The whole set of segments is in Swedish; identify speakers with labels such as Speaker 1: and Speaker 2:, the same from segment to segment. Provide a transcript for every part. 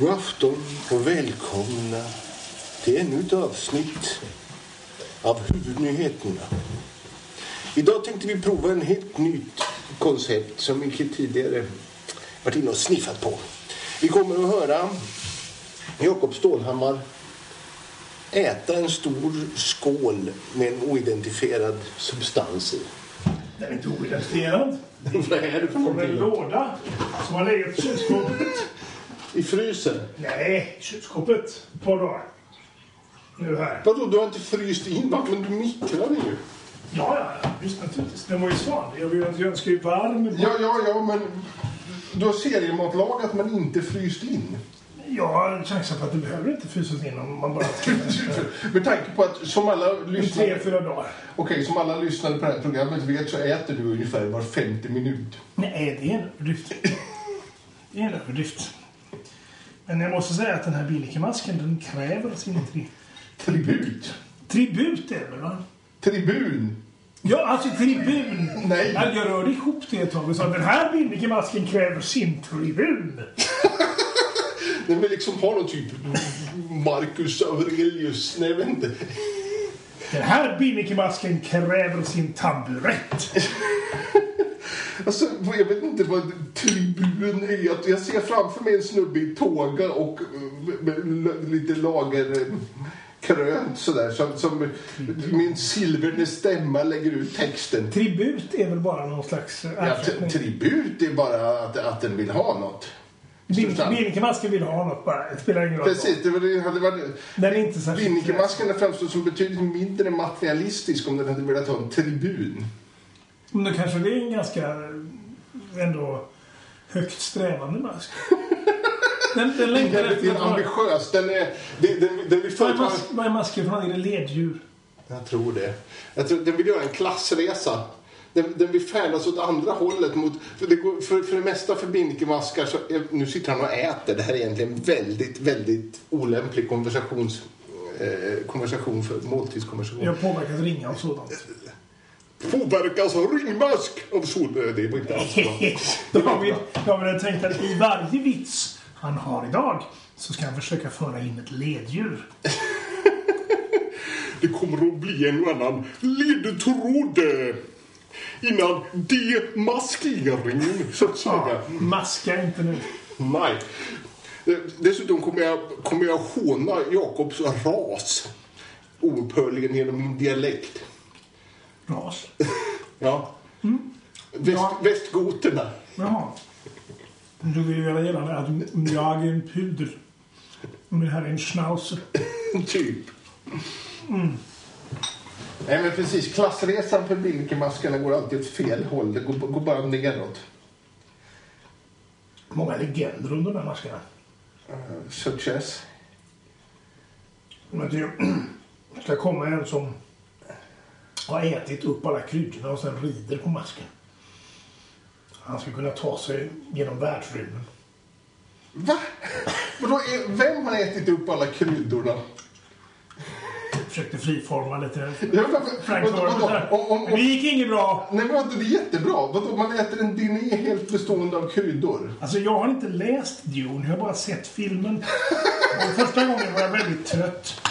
Speaker 1: God afton och välkomna till ännu ett avsnitt av huvudnyheterna. Idag tänkte vi prova en helt nytt koncept som vi tidigare varit inne och sniffat på. Vi kommer att höra Jakob Stålhammar äta en stor skål med en oidentifierad substans i.
Speaker 2: Den är inte oidentifierad.
Speaker 1: Vad är det för
Speaker 2: en låda som har legat i kylskåpet.
Speaker 1: I frysen?
Speaker 2: Nej, kylskåpet. Ett par dagar. Nu här.
Speaker 1: Vadå, du har inte fryst in? Men du mikrar den ju.
Speaker 2: Ja, ja, ja. Visst naturligtvis. Den var ju sval. Jag vill jag önskar ju varm.
Speaker 1: Ja, ja, ja, men du har seriematlagat men inte fryst in.
Speaker 2: Jag har chansen på att det behöver inte frysas in om man bara...
Speaker 1: Med tanke på att som alla
Speaker 2: I tre,
Speaker 1: lyssnare,
Speaker 2: fyra dagar.
Speaker 1: okej, som alla lyssnare på det här programmet vet så äter du ungefär var femte minut.
Speaker 2: Nej, det är en överdrift. Det är en överdrift. Men jag måste säga att den här bilikemasken den kräver sin tri
Speaker 1: Tribut.
Speaker 2: tribut. Är det väl, va?
Speaker 1: Tribun.
Speaker 2: Ja, alltså tribun.
Speaker 1: Nej.
Speaker 2: Jag rörde ihop det ett tag och sa den här bilikemasken kräver sin tribun.
Speaker 1: Den vill liksom ha någon typ Marcus Aurelius, nej jag vet inte.
Speaker 2: Den här bilikemasken kräver sin tamburett.
Speaker 1: Alltså, jag vet inte vad tribun är. Jag- ser framför mig en snubbe i tåga och eh, lite lager eh, krönt sådär. Som, som min silverne stämma lägger ut texten.
Speaker 2: Tribut är väl bara någon slags
Speaker 1: Ja,
Speaker 2: ersättning.
Speaker 1: t- tribut är bara att, att den vill ha något. Substans.
Speaker 2: Bilikemasken vill ha något bara. Det spelar ingen roll.
Speaker 1: Precis, det var, det hade varit...
Speaker 2: Den är inte särskilt...
Speaker 1: Binnikemasken hade framstått som betydligt mindre materialistisk om den hade velat ha en tribun.
Speaker 2: Men då kanske det är en ganska eh, ändå högt strävande mask. Den, den
Speaker 1: Den
Speaker 2: längtar efter vara...
Speaker 1: ambitiös. Den, är, den, den, den vill
Speaker 2: Vad är, vad är masken något? Är det leddjur?
Speaker 1: Jag tror det. Jag tror, den vill göra en klassresa. Den, den vill färdas åt andra hållet. Mot, för, det går, för, för det mesta för binnikemaskar så... Nu sitter han och äter. Det här är egentligen väldigt, väldigt olämplig konversations, eh, konversation för måltidskonversation.
Speaker 2: Jag har påverkat ringa och sådant.
Speaker 1: Påverkas av ringmask av sol... eh, Det var inte alls bra.
Speaker 2: Då har vi tänkt att i varje vits han har idag så ska han försöka föra in ett leddjur.
Speaker 1: Det kommer att bli en och annan ledtråd eh, innan demaskeringen, så att säga.
Speaker 2: Ja, maska inte nu.
Speaker 1: Nej. Eh, Dessutom kommer jag, kommer jag håna Jakobs ras oupphörligen genom min dialekt.
Speaker 2: Ras.
Speaker 1: Ja. Väst,
Speaker 2: Ja.
Speaker 1: Västgoterna.
Speaker 2: Jaha. Du vill göra gällande att jag är en pudel. Och det här är en schnauzer.
Speaker 1: typ. Nej men precis, klassresan för Bilkemaskarna går alltid åt fel håll. Det går, går bara neråt.
Speaker 2: Många legender under de här maskerna.
Speaker 1: Uh, such as.
Speaker 2: Men det ska komma en som har ätit upp alla kryddorna och sen rider på masken. Han ska kunna ta sig genom världsrymden.
Speaker 1: Va? Vadå, vem har ätit upp alla kryddorna?
Speaker 2: Försökte friforma lite.
Speaker 1: Ja, men
Speaker 2: det gick inget bra.
Speaker 1: nej men vadå, det är jättebra. Vadå, man äter en diné helt bestående av kryddor?
Speaker 2: Alltså jag har inte läst Dune, jag har bara sett filmen. Och första gången var jag väldigt trött.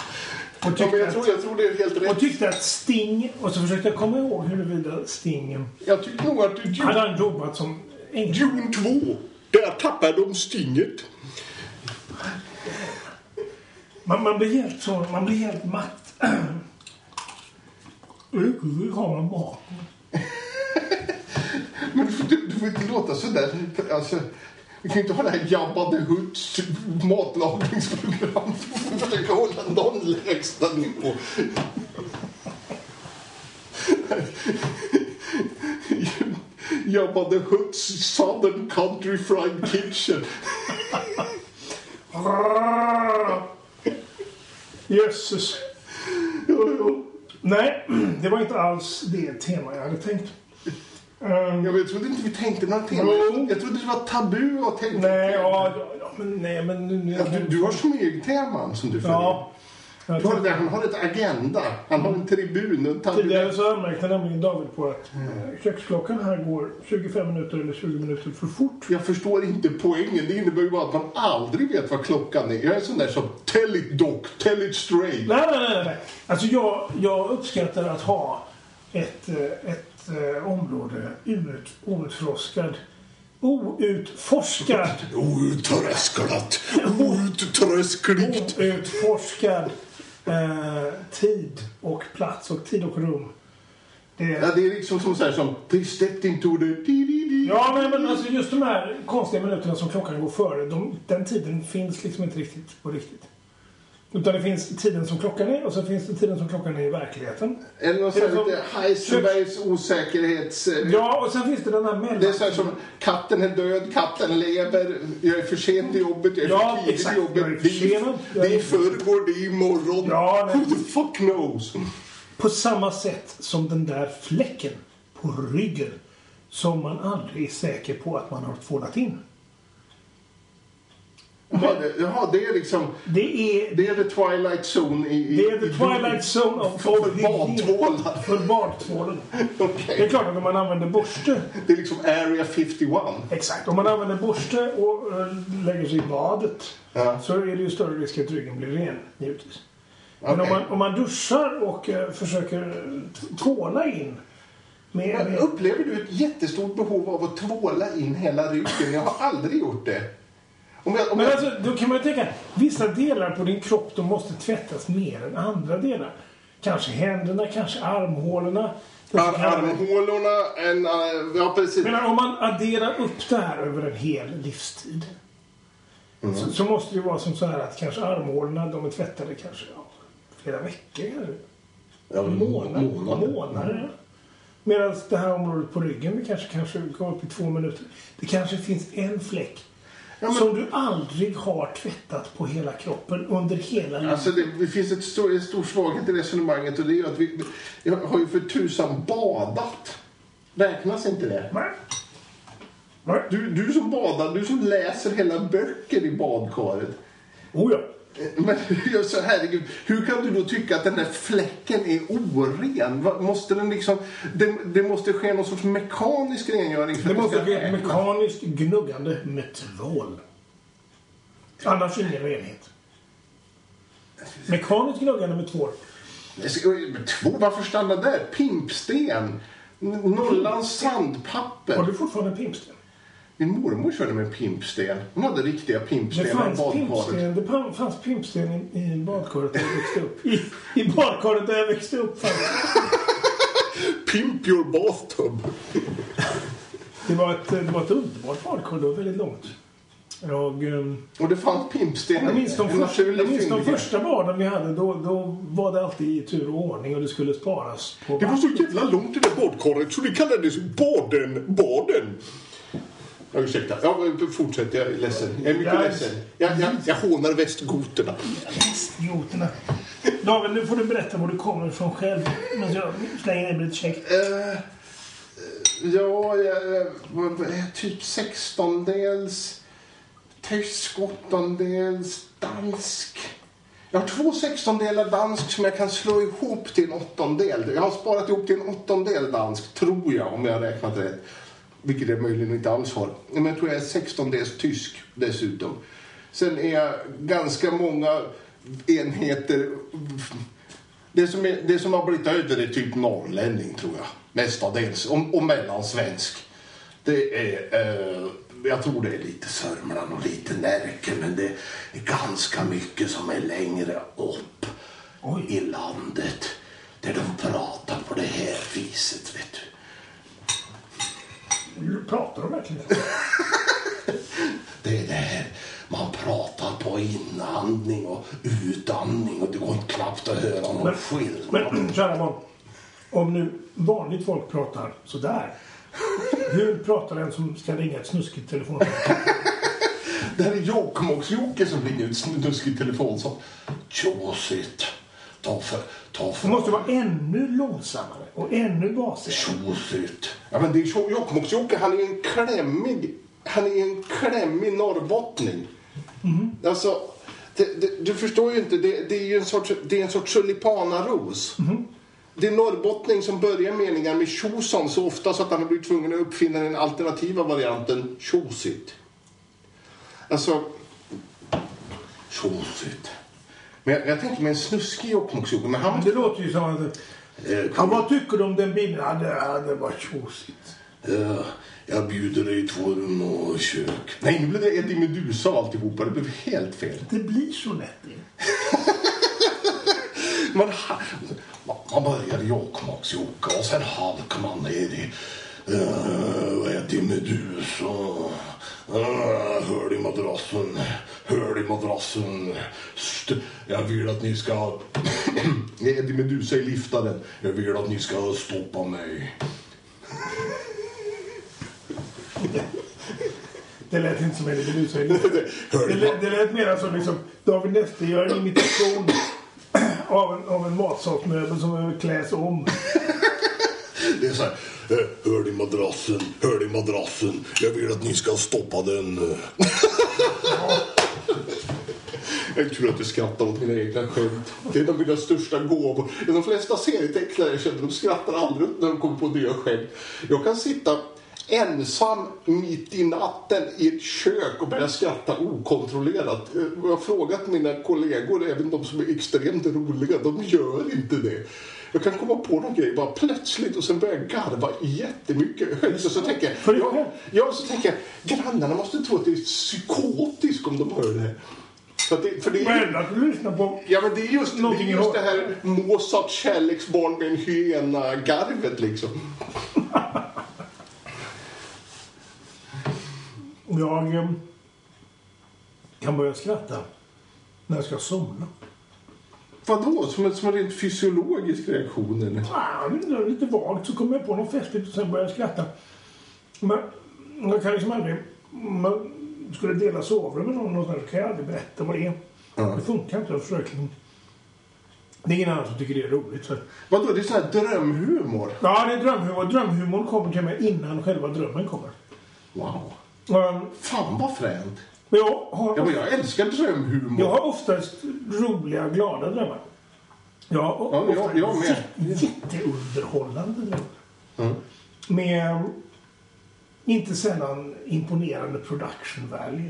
Speaker 2: Och
Speaker 1: Ja, men
Speaker 2: tyckte,
Speaker 1: jag, tror, jag tror det är helt
Speaker 2: och
Speaker 1: rätt.
Speaker 2: tyckte att Sting, och så försökte jag komma ihåg huruvida Sting
Speaker 1: Jag tycker nog att Dune,
Speaker 2: hade han jobbat som.
Speaker 1: Dune 2, där tappade de stinget.
Speaker 2: Man, man blir helt så, man blir helt matt. Hur har man mat?
Speaker 1: Men du, får- du, du får inte låta sådär. Alltså, vi kan ju inte ha det här Jabba the Hutts matlagningsprogram för att försöka hålla någon lägsta nivå. Jabba the Hutts Southern Country Fried Kitchen.
Speaker 2: Jösses. Nej, det var inte alls det tema jag hade tänkt. Ehm,
Speaker 1: Ja, men jag trodde inte vi tänkte några tema.
Speaker 2: Jo.
Speaker 1: Jag trodde det var tabu att tänka
Speaker 2: nej, ja, ja, men nej, men nu... nu
Speaker 1: Ja, du, du har smygteman som du följer.
Speaker 2: Ja. Jag
Speaker 1: det där, han har ett agenda. Han har en tribun. En taburett.
Speaker 2: Tidigare så anmärkte nämligen David på att eh, köksklockan här går 25 minuter eller 20 minuter för fort.
Speaker 1: Jag förstår inte poängen. Det innebär ju bara att man aldrig vet vad klockan är. Jag är sån där som tell it doc, tell it straight.
Speaker 2: Nej, nej, nej. nej. Alltså jag, jag uppskattar att ha ett, eh, ett eh, område ut, outforskad, outforskad,
Speaker 1: Outtrösklat, outtröskligt.
Speaker 2: outforskad eh, tid och plats och tid och rum. Det,
Speaker 1: Ja, det är liksom som så här som they stepped into the...
Speaker 2: Ja, men, men alltså just de här konstiga minuterna som klockan går före, de, den tiden finns liksom inte riktigt på riktigt. Utan det finns tiden som klockan är och så finns det tiden som klockan är i verkligheten.
Speaker 1: Eller någon sån här lite Heisenbergs osäkerhets... eh,
Speaker 2: Ja, och sen finns det den här mellan...
Speaker 1: Det är så här som katten är död, katten lever, jag är för sent till jobbet, jag är
Speaker 2: Ja,
Speaker 1: för tidigt till jobbet. Det är, i förrgår, det är imorgon.
Speaker 2: Ja,
Speaker 1: Who the fuck knows?
Speaker 2: På samma sätt som den där fläcken på ryggen som man aldrig är säker på att man har tvålat in.
Speaker 1: Jaha, det, är liksom...
Speaker 2: Det är,
Speaker 1: Det är the twilight zone i... i
Speaker 2: det är the twilight zone of
Speaker 1: För badtvålar.
Speaker 2: För badtvålen.
Speaker 1: Okej.
Speaker 2: Det är klart att om man använder borste
Speaker 1: Det är liksom area 51.
Speaker 2: Exakt. Om man använder borste och eh, lägger sig i badet
Speaker 1: Ja.
Speaker 2: så är det ju större risk att ryggen blir ren, givetvis. Men om
Speaker 1: Okej.
Speaker 2: man, om man duschar och eh, försöker tvåla in med... Med
Speaker 1: Upplever du ett jättestort behov av att tvåla in hela ryggen? Jag har aldrig gjort det. Om jag, om
Speaker 2: men
Speaker 1: jag,
Speaker 2: alltså, då kan man ju tänka, vissa delar på din kropp de måste tvättas mer än andra delar. Kanske händerna, kanske armhålorna.
Speaker 1: ar, armhålorna, en, uh, ja precis.
Speaker 2: Men om man adderar upp det här över en hel livstid.
Speaker 1: Mm.
Speaker 2: Så, så måste det vara som så här att kanske armhålorna de är tvättade kanske ja, flera veckor. Kanske.
Speaker 1: Ja,
Speaker 2: månader.
Speaker 1: månader.
Speaker 2: månader. Medan det här området på ryggen det kanske, kanske går upp i två minuter. Det kanske finns en fläck
Speaker 1: men-
Speaker 2: som du aldrig har tvättat på hela kroppen under hela livet.
Speaker 1: Alltså det, det finns ett stor, en stor svaghet i resonemanget och det är ju att vi jag har ju för tusan badat. Räknas inte det?
Speaker 2: Nej. Nej.
Speaker 1: Du, du som badar, du som läser hela böcker i badkaret.
Speaker 2: Oh ja.
Speaker 1: Men jag så herregud, hur kan du då tycka att den där fläcken är oren? Måste den liksom, det, det måste ske någon sorts mekanisk rengöring för
Speaker 2: Det måste ett
Speaker 1: räknas.
Speaker 2: mekaniskt gnuggande med tvål. Annars ingen renhet. Mekaniskt gnuggande med tvål.
Speaker 1: Två, varför stanna där? Pimpsten. Nollans sandpapper.
Speaker 2: Har du fortfarande pimpsten?
Speaker 1: Min mormor körde med pimpsten. Hon hade riktiga pimpstenar i badkaret.
Speaker 2: pimpsten, det fanns pimpsten i, i badkaret där jag växte upp. I, I badkaret där jag växte upp
Speaker 1: Pimp your bathtub.
Speaker 2: det. var ett, det var ett underbart badkar. Det var väldigt långt. Jag, ehm,
Speaker 1: Och det fanns pimpstenar.
Speaker 2: jag minns de,
Speaker 1: En
Speaker 2: första, jag minns de första baden vi hade. Då, då var det alltid i tur och ordning och det skulle sparas
Speaker 1: Det var så jävla långt i det badkaret så det kallades Baden-baden. Ja, ursäkta. Ja, fortsätt. Jag är ledsen. Jag är mycket
Speaker 2: Ja.
Speaker 1: ledsen. Jag, jag, jag hånar västgoterna.
Speaker 2: Idioterna. David, nu får du berätta var du kommer ifrån själv. Men jag slänger in lite check.
Speaker 1: Eh, eh, ja, jag, är typ sextondels tysk, åttondels dansk. Jag har två sextondelar dansk som jag kan slå ihop till en åttondel. Jag har sparat ihop till en åttondel dansk, tror jag, om jag har räknat rätt. Vilket jag möjligen inte alls har. Men jag tror jag är sextondels tysk dessutom. Sen är jag ganska många enheter det som, är, det som har blivit över är typ norrlänning tror jag. Mestadels. Och, och mellansvensk. Det är, eh, jag tror det är lite Sörmland och lite Närke men det är ganska mycket som är längre upp
Speaker 2: Oj.
Speaker 1: i landet. Där de pratar på det här viset vet du.
Speaker 2: Pratar de verkligen?
Speaker 1: Det är det här man pratar på inandning och utandning och det går knappt att höra någon
Speaker 2: Men-
Speaker 1: skillnad.
Speaker 2: Men kära barn. Om nu vanligt folk pratar sådär. Hur pratar en som ska ringa ett snuskigt telefonsamtal?
Speaker 1: Det här är Jokkmokks-Jocke som ringer ut snuskig telefon som Tjåsigt. Ta för... Ta
Speaker 2: Det
Speaker 1: för...
Speaker 2: måste vara ännu långsammare och ännu basigare.
Speaker 1: Tjåsigt. Ja men det är Tjo- Jokkmokks-Jocke, han är en klämmig... Han är en klämmig norrbottning. Alltså, det, det, du förstår ju inte, det, det är ju en sorts, det är en sorts tulipanaros. Det är norrbottning som börjar meningar med tjosan så ofta så att han har blivit tvungen att uppfinna den alternativa varianten tjosit. Alltså, tjosit. Men jag, jag tänker mig en snuskig Jokkmokksjocke, men han
Speaker 2: Det låter ju som att...
Speaker 1: Eh,
Speaker 2: Ja, vad tycker du om den bilen? Ja, det, det var tjosigt.
Speaker 1: Ja, jag bjuder dig två rum och kök. Nej, nu blev det Eddie Meduza och alltihopa. Det blev helt fel.
Speaker 2: Det blir så lätt.
Speaker 1: Man, man börjar i Jokkmokks-Jocke och sen halkar man ner i uh, Eddie Meduza. Hör i madrassen, hör i madrassen. St jag vill att ni ska... Eddie Meduza i liftaren. Jag vill att ni ska stoppa mig.
Speaker 2: Det lät inte som.
Speaker 1: Hör
Speaker 2: Det
Speaker 1: i
Speaker 2: lät, det lät mer som liksom David Neste gör en imitation av en, av en matsalsmöbel som kläs om.
Speaker 1: Det är så här, hör i madrassen, hör i madrassen. Jag vill att ni ska stoppa den. Jag tror att du skrattar åt mina egna skämt. Det är en av mina största gåvor. De flesta serietecknare jag känner, de skrattar aldrig när de kommer på nya skämt. Jag kan sitta ensam mitt i natten i ett kök och börja skratta okontrollerat. Jag har frågat mina kollegor, även de som är extremt roliga, de gör inte det. Jag kan komma på någon grej bara plötsligt och sen börja garva jättemycket. Själv så, så tänker jag,
Speaker 2: För dig
Speaker 1: ja,
Speaker 2: själv?
Speaker 1: ja, så tänker jag, grannarna måste tro att det är psykotiskt om de hör det. För, att det, för det är
Speaker 2: Men att du lyssnar på...
Speaker 1: Ja, men det är just, det, är just det här Mozart kärleksbarn med en hyena-garvet liksom.
Speaker 2: Jag eh, kan börja skratta när jag ska somna.
Speaker 1: Vadå? Som en, som en rent fysiologisk reaktion eller?
Speaker 2: Är lite vagt så kommer jag på något festligt och sen börjar jag skratta. Men jag kan liksom aldrig... Man skulle dela sovrum med någon någonstans så kan jag aldrig berätta vad det är.
Speaker 1: Ja.
Speaker 2: Det funkar inte. Jag försöker. Det är ingen annan som tycker det är roligt. Så.
Speaker 1: Vadå? Det är sån här drömhumor?
Speaker 2: Ja, det är drömhumor. Drömhumorn kommer till mig innan själva drömmen kommer.
Speaker 1: Wow.
Speaker 2: Um,
Speaker 1: Fan vad fränt.
Speaker 2: Jag, har,
Speaker 1: Ja, men jag älskar drömhumor.
Speaker 2: jag har oftast roliga, glada drömmar. Jag har
Speaker 1: Ja, jag- jag med.
Speaker 2: jä- jätteunderhållande drömmar.
Speaker 1: Mm.
Speaker 2: Med inte sällan imponerande production value.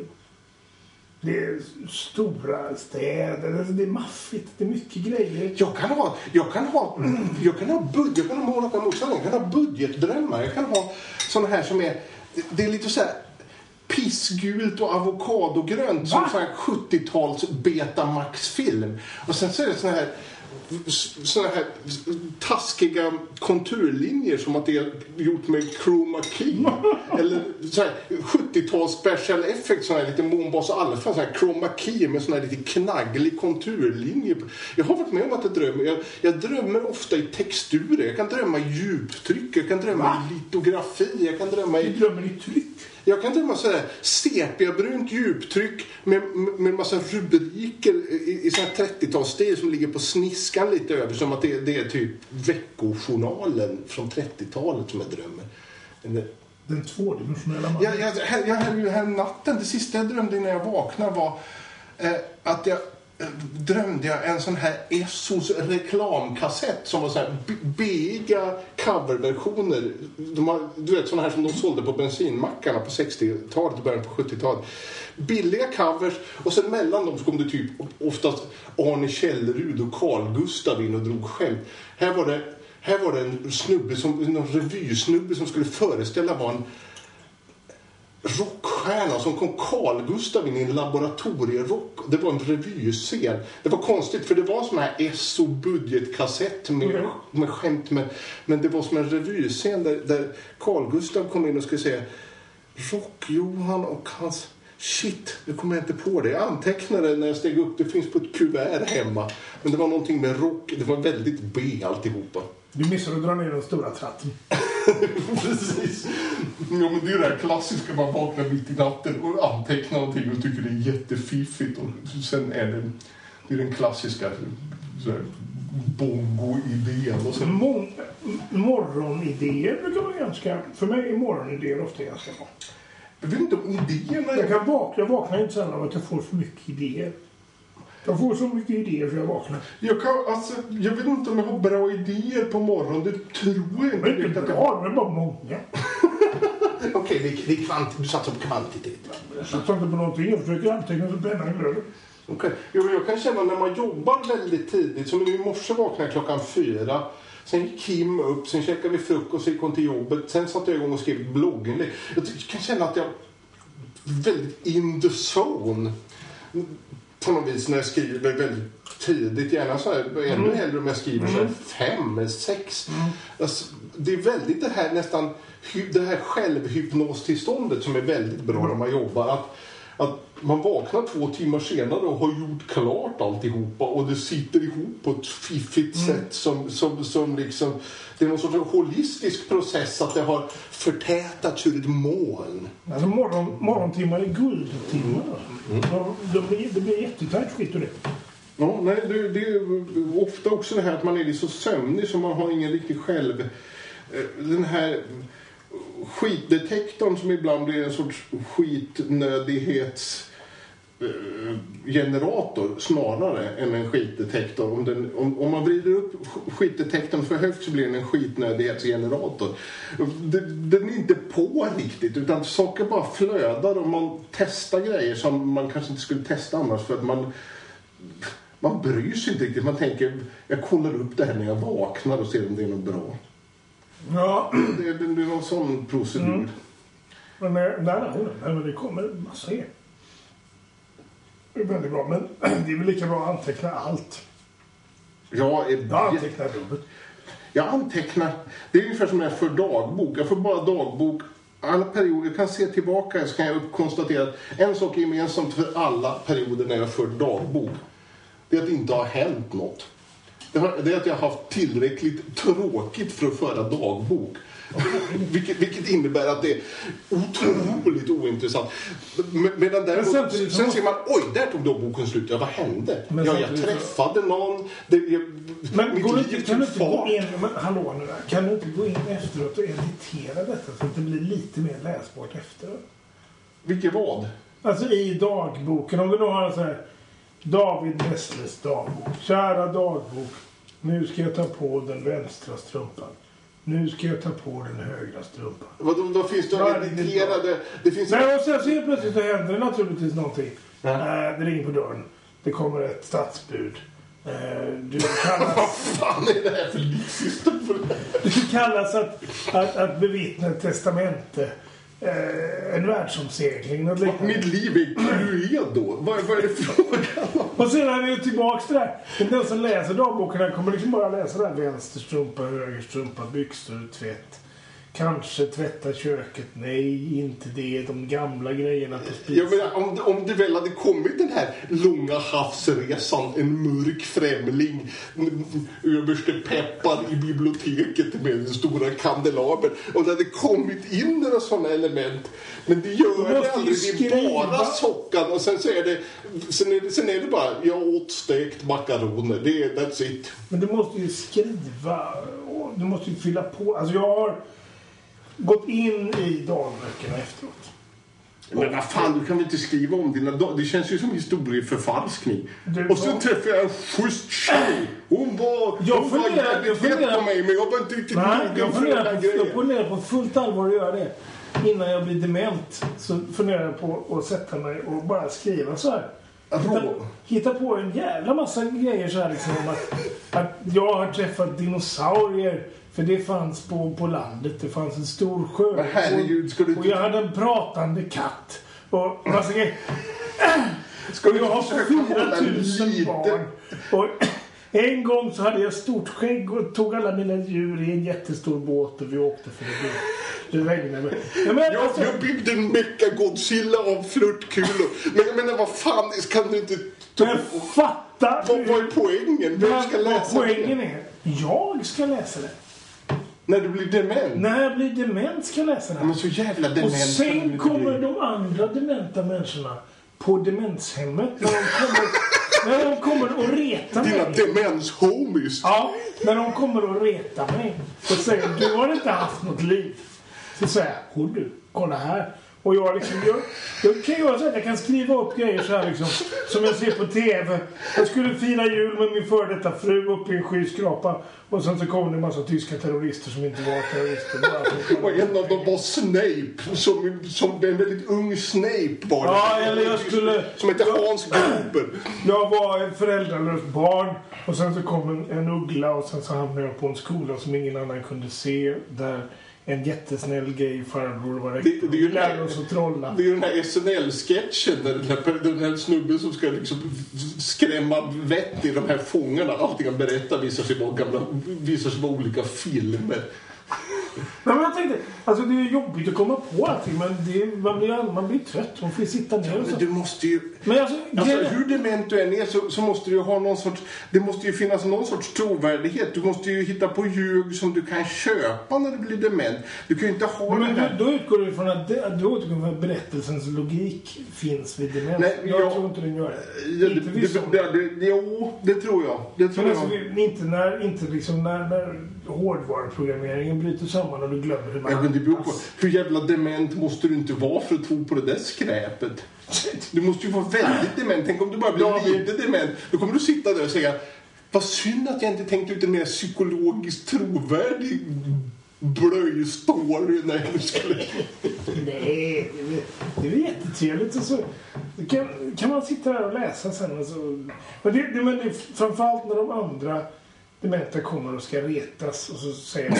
Speaker 2: Det är stora städer, alltså det är maffigt, det är mycket grejer.
Speaker 1: Jag kan ha, jag kan ha, jag kan ha, bud, jag kan ha målat. Jag kan ha budgetdrömmar. Jag kan ha såna här som är, det är lite så här pissgult och avokadogrönt som
Speaker 2: Va?
Speaker 1: sån här 70-tals Betamax-film. Och sen så är det såna här såna här taskiga konturlinjer som att det är gjort med chroma key. Eller så här 70-tals special effects, såna här lite Moonbas Alpha, såna här chroma key med såna här lite knagglig konturlinje. Jag har varit med om att jag drömmer. Jag, jag drömmer ofta i texturer. Jag kan drömma i djuptryck, jag kan drömma
Speaker 2: Va?
Speaker 1: i litografi, jag kan drömma
Speaker 2: Du
Speaker 1: i
Speaker 2: drömmer i tryck.
Speaker 1: Jag kan drömma sådär sepiabrunt djuptryck med, med, massa rubriker i, i sån här 30-talsstil som ligger på sniskan lite över. Som att det, det är typ veckojournalen från 30-talet som jag drömmer. Eller-
Speaker 2: Den tvådimensionella mannen.
Speaker 1: Jag, jag, här, jag, här, natten, det sista jag drömde innan jag vaknade var eh, att jag drömde jag en sån här Essos reklamkassett som var så här b- coverversioner. De har, du vet såna här som de sålde på bensinmackarna på 60-talet och början på 70-talet. Billiga covers och sen mellan dem så kom det typ oftast Arne Källerud och Carl Gustav in och drog skämt. Här var det, här var det en snubbe, som, en revysnubbe som skulle föreställa vara en rockstjärna som kom Carl Gustav in i en laboratorierock. Det var en revyscen. Det var konstigt för det var sån här SO budgetkassett med,
Speaker 2: Mm.
Speaker 1: med skämt. Men, men det var som en revyscen där, där Carl Gustav kom in och skulle säga Rock-Johan och hans... Shit, nu kommer jag inte på det. Jag antecknade när jag steg upp. Det finns på ett kuvert hemma. Men det var någonting med rock. Det var väldigt B alltihopa.
Speaker 2: Du missade att dra ner den stora tratten.
Speaker 1: Precis. Ja, men det är det här klassiska, man vaknar mitt i natten och antecknar någonting och tycker det är jättefiffigt. Och sen är det, det är den klassiska bongo-idén. Och sen,
Speaker 2: morgonidéer brukar vara ganska... För mig är morgonidéer ofta ganska bra.
Speaker 1: jag vet inte om idéerna
Speaker 2: Jag kan vakna, jag vaknar inte sällan av att jag får för mycket idéer. Jag får så mycket idéer så jag vaknar.
Speaker 1: Jag, kan, alltså, jag vet inte om jag har bra idéer på morgonen. Det tror jag inte.
Speaker 2: Det är inte bra, är bara många.
Speaker 1: Okej, det, det är kvant, du satsar på kvantitet.
Speaker 2: Jag satsar inte på någonting. Jag försöker anteckna så pennan glöder.
Speaker 1: Jo, men jag kan känna när man jobbar väldigt tidigt. Som nu i morse vaknade jag klockan fyra. Sen gick Kim upp, sen käkade vi frukost, gick hon till jobbet. Sen satte jag igång och skrev blogginlägg. Jag kan känna att jag är väldigt in the zone. På något vis när jag skriver väldigt tidigt. Gärna så här, ännu hellre om jag skriver så här fem eller sex. Alltså, det är väldigt det här nästan, det här självhypnostillståndet som är väldigt bra när man jobbar. Att, att man vaknar två timmar senare och har gjort klart alltihopa och det sitter ihop på ett fiffigt sätt som, som, som liksom, det är någon sorts holistisk process att det har förtätats ur ett moln.
Speaker 2: Alltså morgon, morgontimmar är guldtimmar. De, de blir, det blir jättetajt skit ur det.
Speaker 1: Ja, nej, det, det är ofta också det här att man är så sömnig så man har ingen riktig själv... eh, Den här skitdetektorn som ibland blir en sorts skitnödighets eh, generator snarare än en skitdetektor. Om, den, om, om man vrider upp skitdetektorn för högt så blir den en skitnödighetsgenerator. Den, den är inte på riktigt utan saker bara flödar och man testar grejer som man kanske inte skulle testa annars för att man man bryr sig inte riktigt. Man tänker, jag kollar upp det här när jag vaknar och ser om det är något bra.
Speaker 2: Ja,
Speaker 1: Det, det, är någon sån procedur.
Speaker 2: Mm. men nej, nej, nej, nej, men det kommer en massa grejer. Det är väldigt bra, men det är väl lika bra att anteckna allt.
Speaker 1: Jag, är,
Speaker 2: Jag antecknar dubbelt.
Speaker 1: jag antecknar. Det är ungefär som när jag för dagbok. Jag får bara dagbok alla perioder. Jag kan se tillbaka så kan jag konstatera att en sak är gemensamt för alla perioder när jag för dagbok. Det är att det inte har hänt något. Det, är att jag har haft tillräckligt tråkigt för att föra dagbok. vilket, vilket innebär att det är otroligt ointressant. Med- Medan däremot,
Speaker 2: samtidigt
Speaker 1: sen ser man, oj, där tog dagboken slut. Ja, vad hände?
Speaker 2: Men
Speaker 1: ja, jag träffade någon. Det, jag,
Speaker 2: Men går
Speaker 1: liv
Speaker 2: kan du inte gå in, men hallå nu kan du inte gå in efteråt och editera detta så att det blir lite mer läsbart efteråt?
Speaker 1: Vilket vad?
Speaker 2: Alltså i dagboken, om du nu har en sån här David Nessles dagbok. Kära dagbok, nu ska jag ta på den vänstra strumpan. Nu ska jag ta på den högra strumpan.
Speaker 1: Vad, då, finns det
Speaker 2: Varje
Speaker 1: editerade... Det finns
Speaker 2: Nej, och sen så helt plötsligt så händer det naturligtvis någonting.
Speaker 1: Ja.
Speaker 2: Eh, det ringer på dörren. Det kommer ett statsbud. Eh, du kallas...
Speaker 1: Vad fan är det här för livshistoria?
Speaker 2: Det kallas att, att, att bevittna ett testamente. Eh, en världsomsegling. Något liknande.
Speaker 1: Mitt liv är Cluedo. Vad, vad är det frågan om?
Speaker 2: Och sen är det tillbaks till det här. Den som läser dagboken kommer liksom bara läsa det här. Vänster strumpa, höger strumpa, byxor, tvätt. Kanske tvätta köket. Nej, inte det. De gamla grejerna på spisen.
Speaker 1: Jag menar, om, om det väl hade kommit den här långa havsresan, en mörk främling, överste Peppar i biblioteket med den stora kandelabern. Och det hade kommit in några sådana element. Men det gör det aldrig. Det är bara sockan och sen så är det, sen är det, sen är det bara, jag åt stekt makaroner. Det är, that's it.
Speaker 2: Men du måste ju skriva. Du måste ju fylla på. Alltså jag har gått in i dagböckerna efteråt.
Speaker 1: Men vad fan, du kan väl inte skriva om dina dagar? Det känns ju som historieförfalskning.
Speaker 2: Du-
Speaker 1: och sen träffade jag en schysst tjej. Hon var,
Speaker 2: Jag
Speaker 1: hon var
Speaker 2: funderar-
Speaker 1: jävligt
Speaker 2: jag funderar-
Speaker 1: på mig, men jag var inte riktigt
Speaker 2: Nej, jag funderar, jag funderar på fullt allvar att göra det. Innan jag blir dement så funderar jag på att sätta mig och bara skriva så här. Hitta, hitta på en jävla massa grejer så här liksom om att, att jag har träffat dinosaurier. För det fanns på, på landet. Det fanns en stor sjö.
Speaker 1: Men herregud, ska du
Speaker 2: och, jag hade en pratande katt. Och massa grejer.
Speaker 1: Ska du
Speaker 2: jag har
Speaker 1: försöka
Speaker 2: 4
Speaker 1: hålla
Speaker 2: 000
Speaker 1: lite...
Speaker 2: barn. Och en gång så hade jag stort skägg och tog alla mina djur i en jättestor båt och vi åkte för det, det regnade. Ja, men,
Speaker 1: Jag,
Speaker 2: alltså,
Speaker 1: jag byggde en Mecha-Godzilla av flörtkulor. Men jag menar, vad fan, kan du inte...
Speaker 2: men fatta!
Speaker 1: Vad, vad är poängen? Vem ska läsa
Speaker 2: poängen
Speaker 1: det?
Speaker 2: är. Jag ska läsa det.
Speaker 1: När du blir dement?
Speaker 2: När jag blir dement ska jag läsa det.
Speaker 1: Men så jävla dement
Speaker 2: Och sen kommer de andra dementa människorna på demenshemmet. När de kommer, när de kommer och retar
Speaker 1: Dina
Speaker 2: mig.
Speaker 1: demens-homies.
Speaker 2: Ja, när de kommer och retar mig och säger du har inte haft något liv. Så säger jag, "Hör du, kolla här. Och jag, liksom, jag, jag kan göra så att jag kan skriva upp grejer så här liksom, som jag ser på TV. Jag skulle fira jul med min före detta fru uppe i en skyskrapa. Och sen så kom det en massa tyska terrorister som inte var terrorister.
Speaker 1: Och en av dem var Snape, som, som en väldigt ung Snape var det.
Speaker 2: Ja, eller jag skulle-
Speaker 1: Som hette Hans Gruber.
Speaker 2: Jag var ett föräldralöst barn och sen så kom en, en uggla och sen så hamnade jag på en skola som ingen annan kunde se. Där en jättesnäll gay farbror var rektor.
Speaker 1: Det- det är ju-
Speaker 2: lärde oss att trolla.
Speaker 1: Det är ju den här SNL-sketchen där den här, den här snubben som ska liksom skrämma vett i de här fångarna. Allting han berättar visar sig vara, gamla, visar sig vara olika filmer.
Speaker 2: Nej, men jag tänkte, alltså det är jobbigt att komma på allting men det, man, blir, man blir trött. Man får ju sitta ner och så.
Speaker 1: Men du måste ju...
Speaker 2: Men alltså,
Speaker 1: Alltså,
Speaker 2: grejen-
Speaker 1: hur dement du än är så, så måste du ju ha någon sorts... Det måste ju finnas någon sorts trovärdighet. Du måste ju hitta på ljug som du kan köpa när du blir dement. Du kan ju inte ha
Speaker 2: men
Speaker 1: det här...
Speaker 2: då, då utgår du från att, det, du utgår från att berättelsens logik finns vid demens.
Speaker 1: Nej,
Speaker 2: jag
Speaker 1: jag-
Speaker 2: tror inte den gör det.
Speaker 1: Ja,
Speaker 2: inte
Speaker 1: det, det, det, det, jo, det tror jag. Det tror
Speaker 2: Men alltså,
Speaker 1: jag.
Speaker 2: vi- inte när, inte liksom när, när hårdvaruprogrammeringen bryter samman och du glömmer hur man...
Speaker 1: Ja, men det beror på. Hur jävla dement måste du inte vara för att tro på det där skräpet? Du måste ju vara väldigt dement. Tänk om du bara blir
Speaker 2: Ja,
Speaker 1: lite dement. Då kommer du sitta där och säga vad synd att jag inte tänkte ut en mer psykologiskt trovärdig blöjstory när jag skulle...
Speaker 2: Nej, det är- jättetrevligt. Och så kan, kan man sitta där och läsa sen. Och så. Men, det, det, men det framförallt när de andra dementa kommer och ska retas och så säger
Speaker 1: det?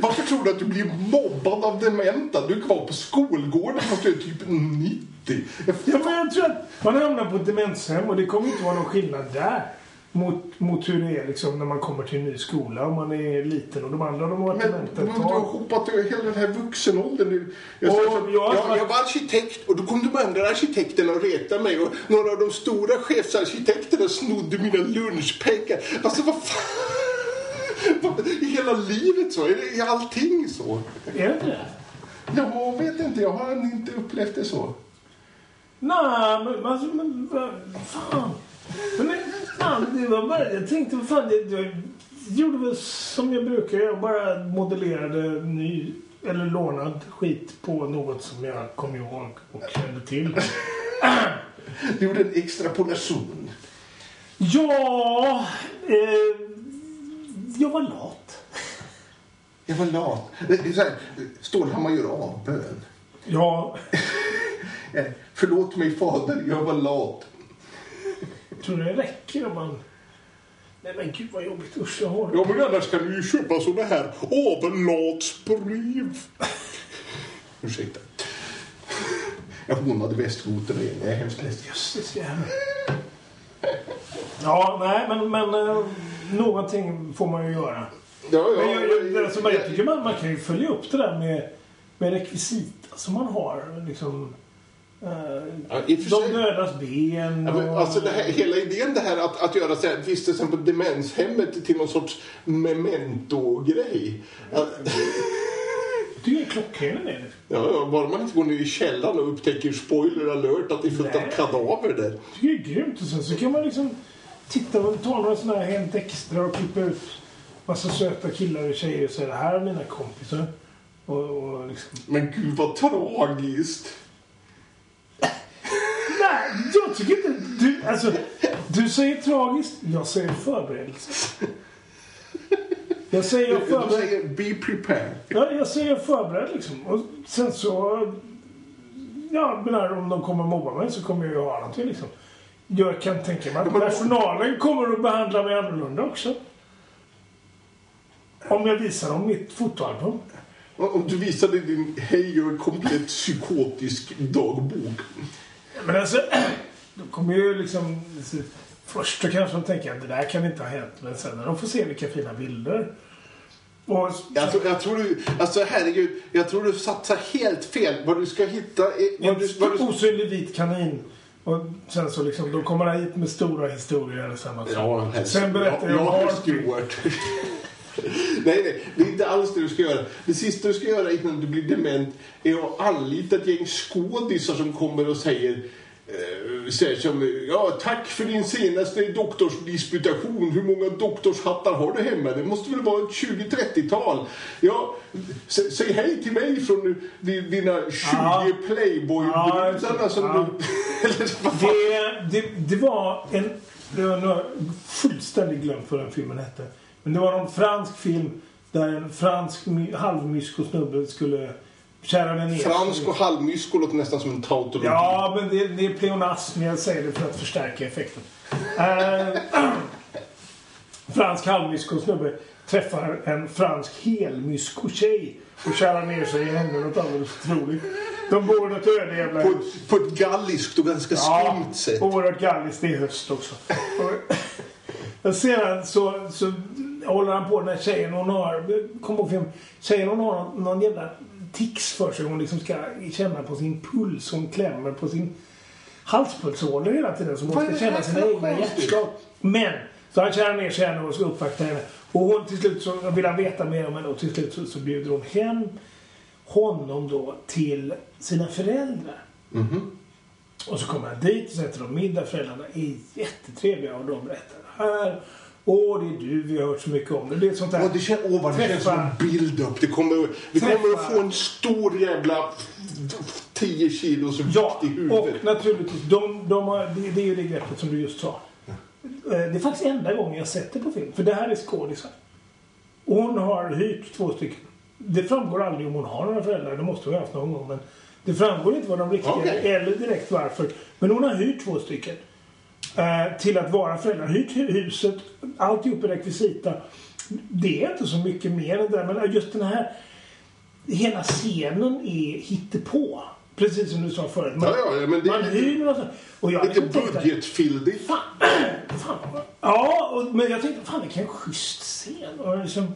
Speaker 1: Varför tror du att du blir mobbad av dementa? Du är kvar på skolgården fast du är typ 90.
Speaker 2: Ja, men jag tror att man hamnar på ett demenshem och det kommer inte vara någon skillnad där. Mot, mot hur det är liksom när man kommer till en ny skola och man är liten och de andra de har varit
Speaker 1: Men du har hoppat över hela den här vuxenåldern. Jag,
Speaker 2: Och
Speaker 1: jag,
Speaker 2: jag-
Speaker 1: jag, var arkitekt och då kom de andra arkitekterna och retade mig och några av de stora chefsarkitekterna snodde mina lunchpengar. Alltså vad fan? I hela livet så? Är i allting så?
Speaker 2: Är det inte det?
Speaker 1: Jag vet inte, jag har inte upplevt det så.
Speaker 2: Nej, men men vad fan. Men fan, det var bara, jag tänkte, vad fan, det, jag gjorde väl som jag brukar. Jag bara modellerade ny, eller lånad skit på något som jag kom ihåg och kände till.
Speaker 1: Du gjorde en extrapolation.
Speaker 2: Ja, eh, jag var lat.
Speaker 1: Jag var lat. Det är så här, Stålhammar gör avbön.
Speaker 2: Ja,
Speaker 1: Eh, Förlåt mig fader, jag var lat.
Speaker 2: Tror du det räcker om man... Nej men gud vad jobbigt. Usch, jag har
Speaker 1: Ja, men annars kan du ju köpa såna här avlatsbrev. Ursäkta. Jag hånade västgoterna igen. Jag är hemskt ledsen.
Speaker 2: Jösses jävlar. Ja, nej men, men eh, någonting får man ju göra.
Speaker 1: Ja,
Speaker 2: Men jag, jag, alltså, man, jag tycker man, man kan ju följa upp det där med, med rekvisita som man har. Liksom, eh,
Speaker 1: Ja, och
Speaker 2: de
Speaker 1: sig-
Speaker 2: dödas ben
Speaker 1: Ja, men,
Speaker 2: och...
Speaker 1: alltså det här, hela idén det här att, att göra så här, vistelsen på demenshemmet till någon sorts memento-grej. Ja,
Speaker 2: Det är det.
Speaker 1: ja, ja, bara man inte går ner i källaren och upptäcker spoiler alert att det är fullt av kadaver där.
Speaker 2: Det är ju grymt. Och sen så kan man liksom titta och ta några sådana här Hänt Extra och klippa ut massa söta killar och tjejer och säga det här är mina kompisar. Och, och liksom...
Speaker 1: Men gud vad tragiskt.
Speaker 2: Nej, jag tycker inte... Du, alltså, du säger tragiskt, jag säger förberedelse. Jag säger
Speaker 1: Du
Speaker 2: förberedd.
Speaker 1: säger be prepared.
Speaker 2: Ja, jag säger förberedd liksom. Och sen så... Ja, men här, om de kommer mobba mig så kommer jag ju ha någonting liksom. Jag kan tänka mig att
Speaker 1: men-
Speaker 2: personalen kommer att behandla mig annorlunda också. Om jag visar dem mitt fotoalbum.
Speaker 1: Om du visade din hej jag är komplett psykotisk dagbok.
Speaker 2: Men alltså, då kommer ju liksom... Först så kanske de tänker att det där kan inte ha hänt. Men sen när de får se vilka fina bilder. Och,
Speaker 1: Alltså, jag tror du, alltså herregud, jag tror du satsar helt fel. Vad du ska hitta är... Vad du, vad
Speaker 2: en
Speaker 1: du,
Speaker 2: osynlig vit kanin. Och sen så liksom, de kommer hit med stora historier allesammans.
Speaker 1: ja,
Speaker 2: Sen berättar jag
Speaker 1: ja,
Speaker 2: om
Speaker 1: herr
Speaker 2: Harvey.
Speaker 1: Stewart. nej, nej, det är inte alls det du ska göra. Det sista du ska göra innan du blir dement är att anlita ett gäng skådisar som kommer och säger eh, säger som, ja tack för din senaste doktorsdisputation. Hur många doktorshattar har du hemma? Det måste väl vara ett 20-30-tal. Ja, sä, säg hej till mig från di- dina 20
Speaker 2: Ja.
Speaker 1: Playboy-brudarna
Speaker 2: Ja,
Speaker 1: som
Speaker 2: ja.
Speaker 1: du...
Speaker 2: Det, det, det var en... Nu har jag fullständigt glömt vad den filmen hette. Men det var en fransk film där en fransk my- halvmysko-snubbe skulle kära ner
Speaker 1: Fransk och halvmysko låter nästan som en tautologi.
Speaker 2: Ja, men det, det är pleonasm. Jag säger det för att förstärka effekten. Eh, fransk halvmysko-snubbe träffar en fransk helmysko-tjej och kärar ner sig i henne något alldeles otroligt. De bor i något öde jävla
Speaker 1: På, på ett galliskt och ganska skumt sätt.
Speaker 2: oerhört galliskt. Det är höst också. Och, och sedan så, så håller han på den här tjejen. Hon har, kom på film, tjejen hon har någon, någon jävla tics för sig. Hon liksom ska känna på sin puls. Hon klämmer på sin halspulsåder hela tiden. Så hon ska känna sina egna hjärtslag. Men så han känner ner sig henne och ska uppvakta henne. Och hon till slut så vill han veta mer om henne och till slut så, så bjuder hon hem honom då till sina föräldrar. Och så kommer han dit och så äter de middag. Föräldrarna är jättetrevliga och de berättar det här. Åh, det är du vi har hört så mycket om. Det ett sånt där...
Speaker 1: Åh, det, känns, åh, vad det känns som en build-up. Det kommer, vi kommer
Speaker 2: Träffa-
Speaker 1: att få en stor jävla 10 kilos
Speaker 2: Ja,
Speaker 1: vikt i
Speaker 2: och
Speaker 1: huvudet.
Speaker 2: naturligtvis. De, de har, det, det är ju det greppet som du just sa. Eh, Det är faktiskt enda gången jag sett det på film. För det här är skådisar. Och Hon har hyrt två stycken. Det framgår aldrig om hon har några föräldrar. Det måste hon ha haft någon gång. Men det framgår inte vad de riktiga
Speaker 1: Okej.
Speaker 2: eller direkt varför. Men hon har hyrt två stycken. Eh, till att vara föräldrar. Hyrt hu- huset. Alltihop är rekvisita. Det är inte så mycket mer än det. där, Men just den här hela scenen är hittepå. Precis som du sa förut. Man,
Speaker 1: Ja, ja, men det
Speaker 2: man hyr några och jag
Speaker 1: Lite budgetfildig.
Speaker 2: Fan, fan. Ja, och, men jag tänkte fan vilken schysst scen. Och liksom,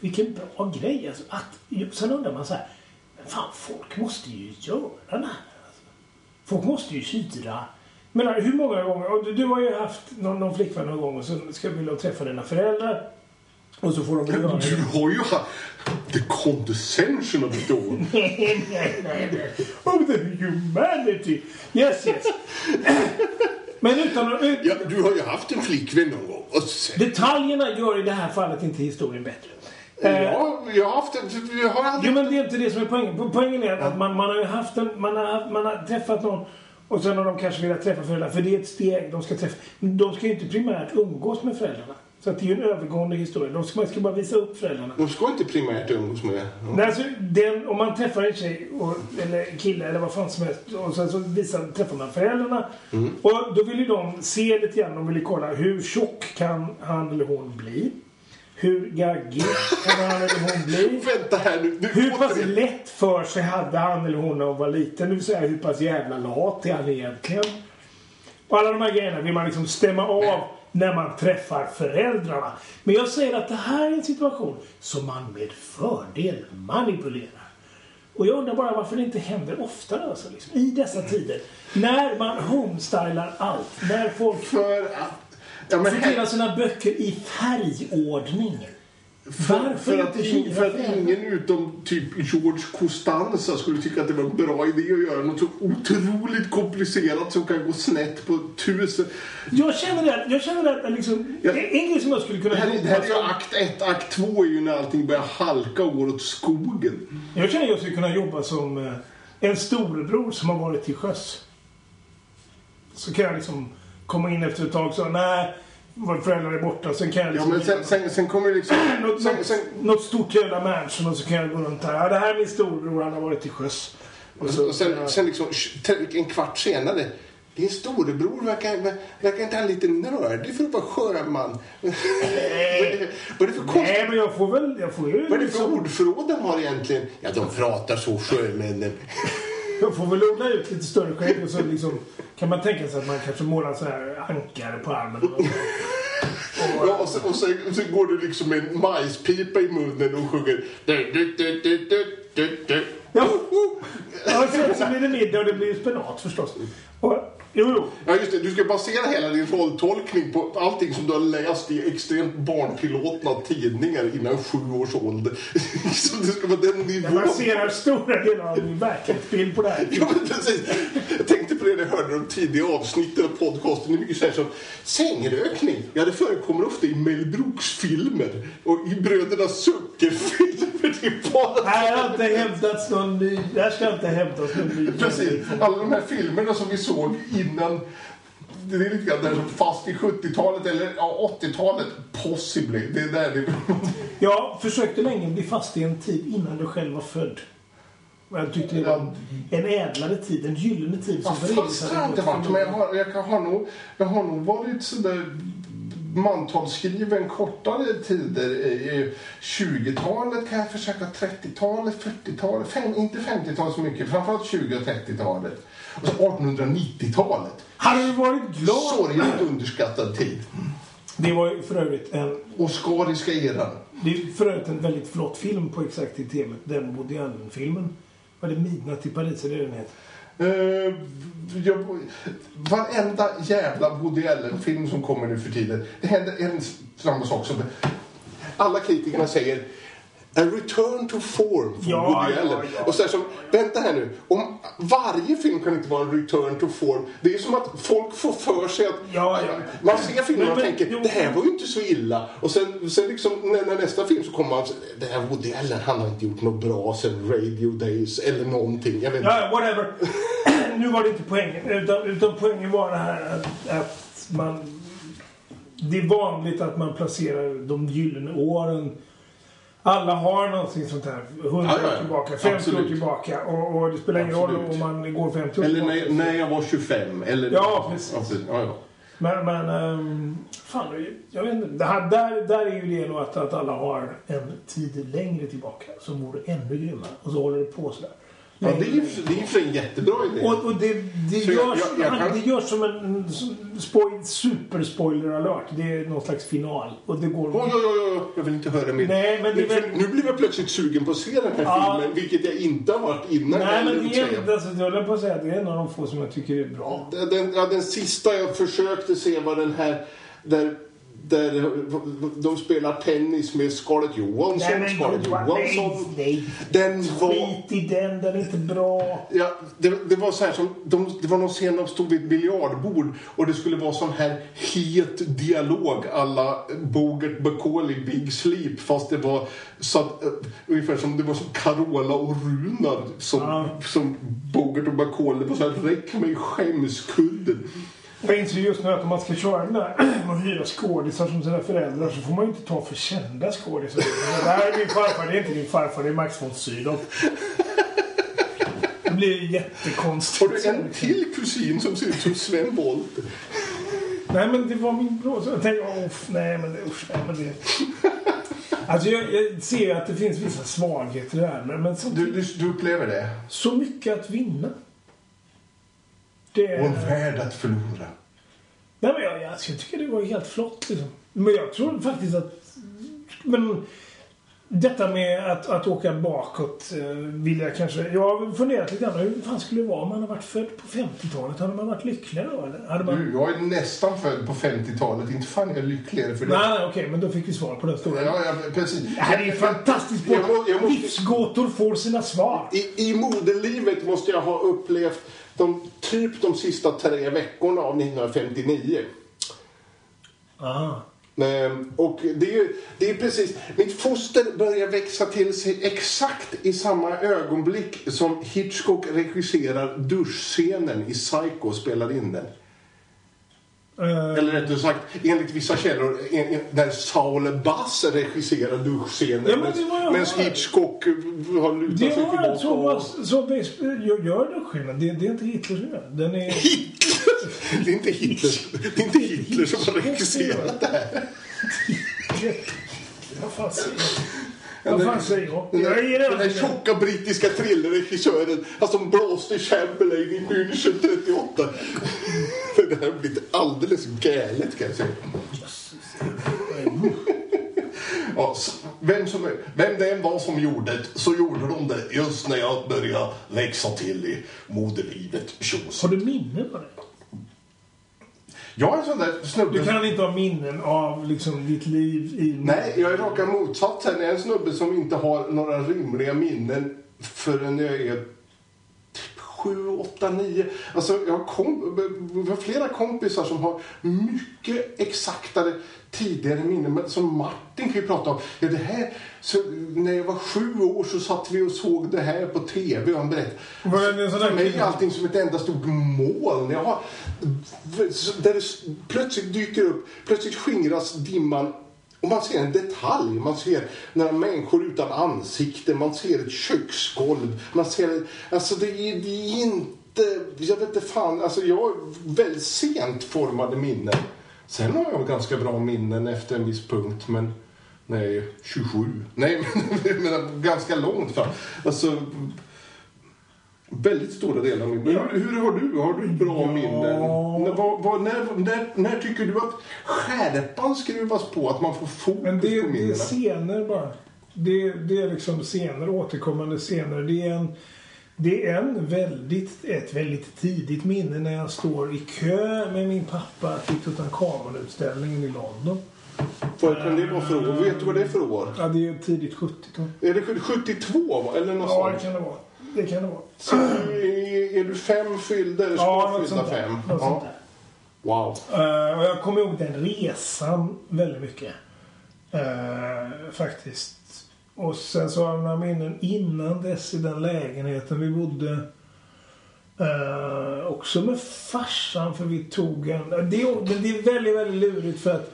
Speaker 2: vilken bra grej. Alltså, att, sen undrar man så här. Men fan, folk måste ju göra den här. Alltså. Folk måste ju hyra. Men hur många gånger? Du, du har ju haft någon, någon flickvän någon gång och så ska du vilja träffa dina föräldrar. Och så får de göra
Speaker 1: Du har ju haft the condescension of it all.
Speaker 2: nej, nej, nej, nej. Oh, the humanity. Yes, yes. Men utan att...
Speaker 1: Ja, du har ju haft en flickvän någon gång. Och sen,
Speaker 2: Detaljerna gör i det här fallet inte historien bättre. Eh,
Speaker 1: ja, jag har haft en... Jag har aldrig...
Speaker 2: Jo, men det är inte det som är poängen. Po- Poängen är att man, man har ju haft en, man har, man har träffat någon och sen har de kanske velat träffa föräldrar. För det är ett steg de ska träffa. De ska ju inte primärt umgås med föräldrarna. Så det är ju en övergående historia. De ska, man ska bara visa upp föräldrarna.
Speaker 1: De ska inte primärt umgås med... Ja.
Speaker 2: Nej, alltså, den, om man träffar en tjej och, eller en kille eller vad fan som helst och sen så visar, träffar man föräldrarna. Och då vill ju de se lite grann, de vill kolla hur tjock kan han eller hon bli? Hur gaggig kan han eller hon bli?
Speaker 1: Vänta här nu. nu
Speaker 2: Hur pass
Speaker 1: återigen.
Speaker 2: lätt för sig hade han eller hon när hon var liten? Det vill säga hur pass jävla lat är han egentligen? Och alla de här grejerna vill man liksom stämma av när man träffar föräldrarna. Men jag säger att det här är en situation som man med fördel manipulerar. Och jag undrar bara varför det inte händer oftare alltså, liksom, i dessa tider. När man homestylar allt. När folk
Speaker 1: För att... Ja, här,
Speaker 2: sina böcker i färgordning.
Speaker 1: för,
Speaker 2: Varför
Speaker 1: för, att,
Speaker 2: hyra
Speaker 1: för att ingen utom typ George Costanza skulle tycka att det var en bra idé att göra något så otroligt komplicerat som kan gå snett på tusen...
Speaker 2: Jag känner det, jag känner att liksom,
Speaker 1: Ja.
Speaker 2: en grej som jag skulle kunna
Speaker 1: Det här, är- det här är ju akt ett. Akt två är ju när allting börjar halka och går åt skogen.
Speaker 2: Jag känner att jag skulle kunna jobba som eh, en storebror som har varit till sjöss. Så kan jag liksom komma in efter ett tag och säga nej, våra föräldrar är borta. Sen kan jag
Speaker 1: Ja,
Speaker 2: liksom...
Speaker 1: men sen, sen, sen kommer det liksom...
Speaker 2: något,
Speaker 1: Sen, sen,
Speaker 2: något stort jävla mansion och så kan jag gå runt här. Ja, det här är min storebror, han har varit till sjöss. Och så,
Speaker 1: och sen, sen liksom en kvart senare. Din storebror verkar, verkar inte han lite nördig för att vara sjöman? Det- vad är det för konstigt?
Speaker 2: Nej, men jag får väl... Jag får ju
Speaker 1: Vad är det för
Speaker 2: liksom,
Speaker 1: ordförråd de har egentligen? Ja, de pratar så sjömännen.
Speaker 2: Jag får väl odla ut lite större skägg och så liksom, kan man tänka sig att man kanske målar så här ankare på armen. Och,
Speaker 1: Ja, och, sen, och, och sen går det liksom en majspipa i munnen och sjunger... Du, du, du, du, du, du, du.
Speaker 2: Ja. Ja, sen så blir det middag och det blir spenat förstås. Och, Jo, jo.
Speaker 1: Ja, just det. Du ska basera hela din rolltolkning på allting som du har läst i extremt barntillåtna tidningar innan sju års ålder. Så det ska vara den
Speaker 2: Jag
Speaker 1: nivån.
Speaker 2: baserar stora delar av min verklighetsbild på det här.
Speaker 1: Ja, men precis. Jag tänkte på det när jag hörde de tidiga avsnitten av podcasten. Det är mycket så här som sängrökning. Ja, det förekommer ofta i Mel Brooks-filmer och i Bröderna Zucker-filmer. Det är bara...
Speaker 2: Här har inte hämtats någon ny... Här ska inte hämtas någon ny.
Speaker 1: Precis. Alla de här filmerna som vi såg innan det är lite grann där som fast i 70-talet eller ja, 80-talet, possibly. Det är där det...
Speaker 2: Jag försökte länge bli fast i en tid innan du själv var född. Och Jag tyckte det var en ädlare tid, en gyllene tid
Speaker 1: Ja,
Speaker 2: som
Speaker 1: fast har inte varit, men jag har, jag har, nog, jag har nog varit sådär mantalsskriven kortare tider. i 20-talet kan jag försöka, 30-talet, 40-talet, fem, inte 50-talet så mycket, framförallt 20 och 30-talet. Och så 1890-talet.
Speaker 2: Hade du varit glad?
Speaker 1: Sorgligt underskattad tid.
Speaker 2: Det var ju för övrigt en,
Speaker 1: Oscariska eran.
Speaker 2: det är för övrigt en väldigt flott film på exakt i temat. Den Woody Allen-filmen. Var det Midnatt i Paris? Är det den heter?
Speaker 1: Uh, jag, varenda jävla Woody Allen-film som kommer nu för tiden. Det händer en samma sak som alla kritikerna säger A return to form från
Speaker 2: Ja,
Speaker 1: Woody
Speaker 2: ja,
Speaker 1: Allen.
Speaker 2: ja.
Speaker 1: Och så här som, vänta här nu. Om varje film kan inte vara en return to form. Det är som att folk får för sig att
Speaker 2: Ja, ja.
Speaker 1: man ser filmen och
Speaker 2: men-
Speaker 1: tänker
Speaker 2: jo.
Speaker 1: det här var ju inte så illa. Och sen, sen liksom, när, när nästa film så kommer man det här Woody Allen, han har inte gjort något bra sen Radio Days eller någonting. Jag vet inte.
Speaker 2: Ja, whatever. nu var det inte poängen. Utan, utan poängen var det här att, att man... Det är vanligt att man placerar de gyllene åren. Alla har någonting sånt här. 100
Speaker 1: Ja, ja,
Speaker 2: år tillbaka, 50 år
Speaker 1: Absolut.
Speaker 2: tillbaka. Och, och det spelar ingen roll
Speaker 1: Absolut.
Speaker 2: om man går 50 år
Speaker 1: Eller
Speaker 2: tillbaka.
Speaker 1: när, när jag var 25. Eller
Speaker 2: Ja, precis.
Speaker 1: Ja, ja.
Speaker 2: Men, men um, fan, jag vet inte. Det här, där, där är ju det nog att, att alla har en tid längre tillbaka som vore ännu grymmare. Och så håller det på sådär.
Speaker 1: Ja det är ju det är för en jättebra idé.
Speaker 2: Och, och det, det,
Speaker 1: Så jag-
Speaker 2: görs,
Speaker 1: jag- jag kan-
Speaker 2: det görs som en en spoil, super-spoiler alert. Det är någon slags final. Och det går...
Speaker 1: Oj, oj, oj, oj, jag vill inte höra mer.
Speaker 2: Nej, men det är väl-
Speaker 1: Nu blev jag plötsligt sugen på att se den här
Speaker 2: Ja.
Speaker 1: filmen, vilket jag inte har varit innan.
Speaker 2: Nej,
Speaker 1: heller,
Speaker 2: men det är, alltså, jag höll på att säga att det är en av de få som jag tycker är bra.
Speaker 1: Den, ja, den sista jag försökte se var den här där, där de spelar tennis med Scarlett Johansson. Scarlett Johansson.
Speaker 2: nej.
Speaker 1: Den var...
Speaker 2: Skit i den, den är inte bra.
Speaker 1: Ja, det, det var så här som, de, det var någon scen de stod vid ett biljardbord och det skulle vara sån här het dialog alla Bogert Bacall i Big Sleep fast det var så att, uh, ungefär som det var som Carola och Runar som,
Speaker 2: Ja.
Speaker 1: som Bogert och Bacall. Det var så här, räck mig skämskudden.
Speaker 2: Jag inser just nu att om man ska köra den där och hyra skådisar som sina föräldrar så får man ju inte ta för kända skådisar. Det här är min farfar, det är inte din farfar, det är Max von Sydow. Det blir jättekonstigt.
Speaker 1: Har du en till kusin som ser ut som Sven Wollter?
Speaker 2: Nej men det var min bror. Så jag tänkte, åh, nej men det, usch, nej men det. Alltså jag, jag ser att det finns vissa svagheter där. Men, men
Speaker 1: Du,
Speaker 2: samtidigt,
Speaker 1: du, du upplever det?
Speaker 2: så mycket att vinna. Det,
Speaker 1: Och en värld att förlora.
Speaker 2: Nej, men jag, jag, alltså, jag tycker det var helt flott. Liksom. Men jag tror faktiskt att... Men detta med att, att åka bakåt eh, vill jag kanske... Jag har funderat lite grann. Hur fan skulle det vara om man hade varit född på 50-talet? Hade man varit lyckligare då? Eller? Hade man...
Speaker 1: Du, jag är nästan född på 50-talet. Inte fan är jag lyckligare för det.
Speaker 2: Nej, nej, okej. men då fick vi svar på den stora.
Speaker 1: Ja, ja, precis.
Speaker 2: Det här är ju fantastiskt.
Speaker 1: Jag må- jag måste-
Speaker 2: Livsgåtor får sina svar.
Speaker 1: I, I modelivet måste jag ha upplevt de, typ de sista tre veckorna av 1959.
Speaker 2: Aha.
Speaker 1: Ehm, Och det är, ju- det är precis, mitt foster börjar växa till sig exakt i samma ögonblick som Hitchcock regisserar duschscenen i Psycho och spelar in den.
Speaker 2: Eh,
Speaker 1: Eller rättare sagt, enligt vissa källor, en, en, där Saul Bass regisserar duschscenen.
Speaker 2: Ja, men det var jag
Speaker 1: Medan. Hitchcock har lutat
Speaker 2: det
Speaker 1: sig
Speaker 2: var
Speaker 1: tillbaka.
Speaker 2: så,
Speaker 1: och-
Speaker 2: så, så gör, gör det skillnad. Det, det är inte Hitler som gör det. Den är...
Speaker 1: Hitler! Det är inte Hitler, det är inte Hitler som har regisserat det här.
Speaker 2: Vad fan säger jag? Vad fan säger jag?
Speaker 1: Den
Speaker 2: Jag
Speaker 1: den. tjocka brittiska thrillerregissören han som blåste Chamberlain i München 38. Det där har blivit alldeles galet kan jag säga. Ja, vem, som, vem det än var som gjorde det så gjorde de det just när jag började växa till i modelivet. Tjos.
Speaker 2: Har du minne på det?
Speaker 1: Jag är en sån där snubbe...
Speaker 2: Du kan inte ha minnen av liksom, ditt liv i...
Speaker 1: Nej, jag är raka motsatsen. Jag är en snubbe som inte har några rimliga minnen förrän jag är sju, åtta, nio. Alltså, jag har, kom, jag har flera kompisar som har mycket exaktare tidigare minnen. Som Martin kan ju prata om. Ja, det här, så, när jag var sju år så satt vi och såg det här på TV och han berättade. För mig är allting som ett enda stort moln. Jag har, där det plötsligt dyker upp, plötsligt skingras dimman och man ser en detalj. Man ser några människor utan ansikte, man ser ett köksgolv. Man ser, alltså det är, det är inte, jag vet inte fan, alltså jag har väldigt sent formade minnen. Sen har jag ganska bra minnen efter en viss punkt, men nej, 27. Nej, men, men ganska långt fram. Alltså, väldigt stora delar av min... Men hur, hur har du? Har du bra
Speaker 2: Ja.
Speaker 1: minnen? När, vad, vad, när, när, när tycker du att skärpan skruvas på? Att man får fokus
Speaker 2: Men det,
Speaker 1: på
Speaker 2: det är
Speaker 1: minnena?
Speaker 2: scener bara. Det, det är liksom scener, återkommande scener. Det är en, det är en väldigt, ett väldigt tidigt minne när jag står i kö med min pappa till Tutankhamon-utställningen i London.
Speaker 1: Vad kan det vara för år? Vet du vad det är för år?
Speaker 2: Ja, det är tidigt 70-tal.
Speaker 1: Är det 72 va? eller något
Speaker 2: Ja, det kan det vara. Det kan det vara.
Speaker 1: Så är, är du fem fyllda eller ska
Speaker 2: Ja,
Speaker 1: du fylla fem?
Speaker 2: Något
Speaker 1: Ja. Wow.
Speaker 2: Eh, och jag kommer ihåg den resan väldigt mycket. Eh, faktiskt. Och sen så har jag några minnen innan dess i den lägenheten vi bodde. Eh, också med farsan för vi tog en... Det det är väldigt, väldigt lurigt för att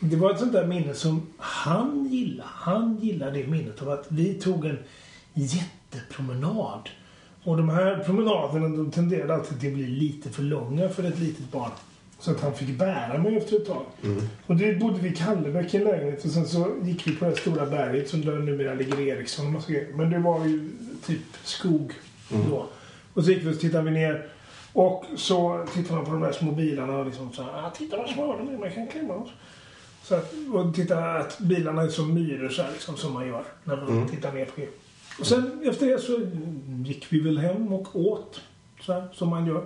Speaker 2: det var ett sånt där minne som han gillade. Han gillade det minnet av att vi tog en jättepromenad. Och de här promenaderna de tenderade alltid att bli lite för långa för ett litet barn. Så att han fick bära mig efter ett tag. Och det bodde vi i Kallebäck i en lägenhet och sen så gick vi på det här stora berget som där numera ligger Eriksson och massa grejer. Men det var ju typ skog då. Och så gick vi och så tittade vi ner. Och så tittade man på de där små bilarna och liksom så här, ah, titta vad små de är, man kan klämma oss. Så att, och titta att bilarna är som myror så här, liksom, som man gör när man tittar ner på det. Och sen efter det så gick vi väl hem och åt. Så här, som man gör.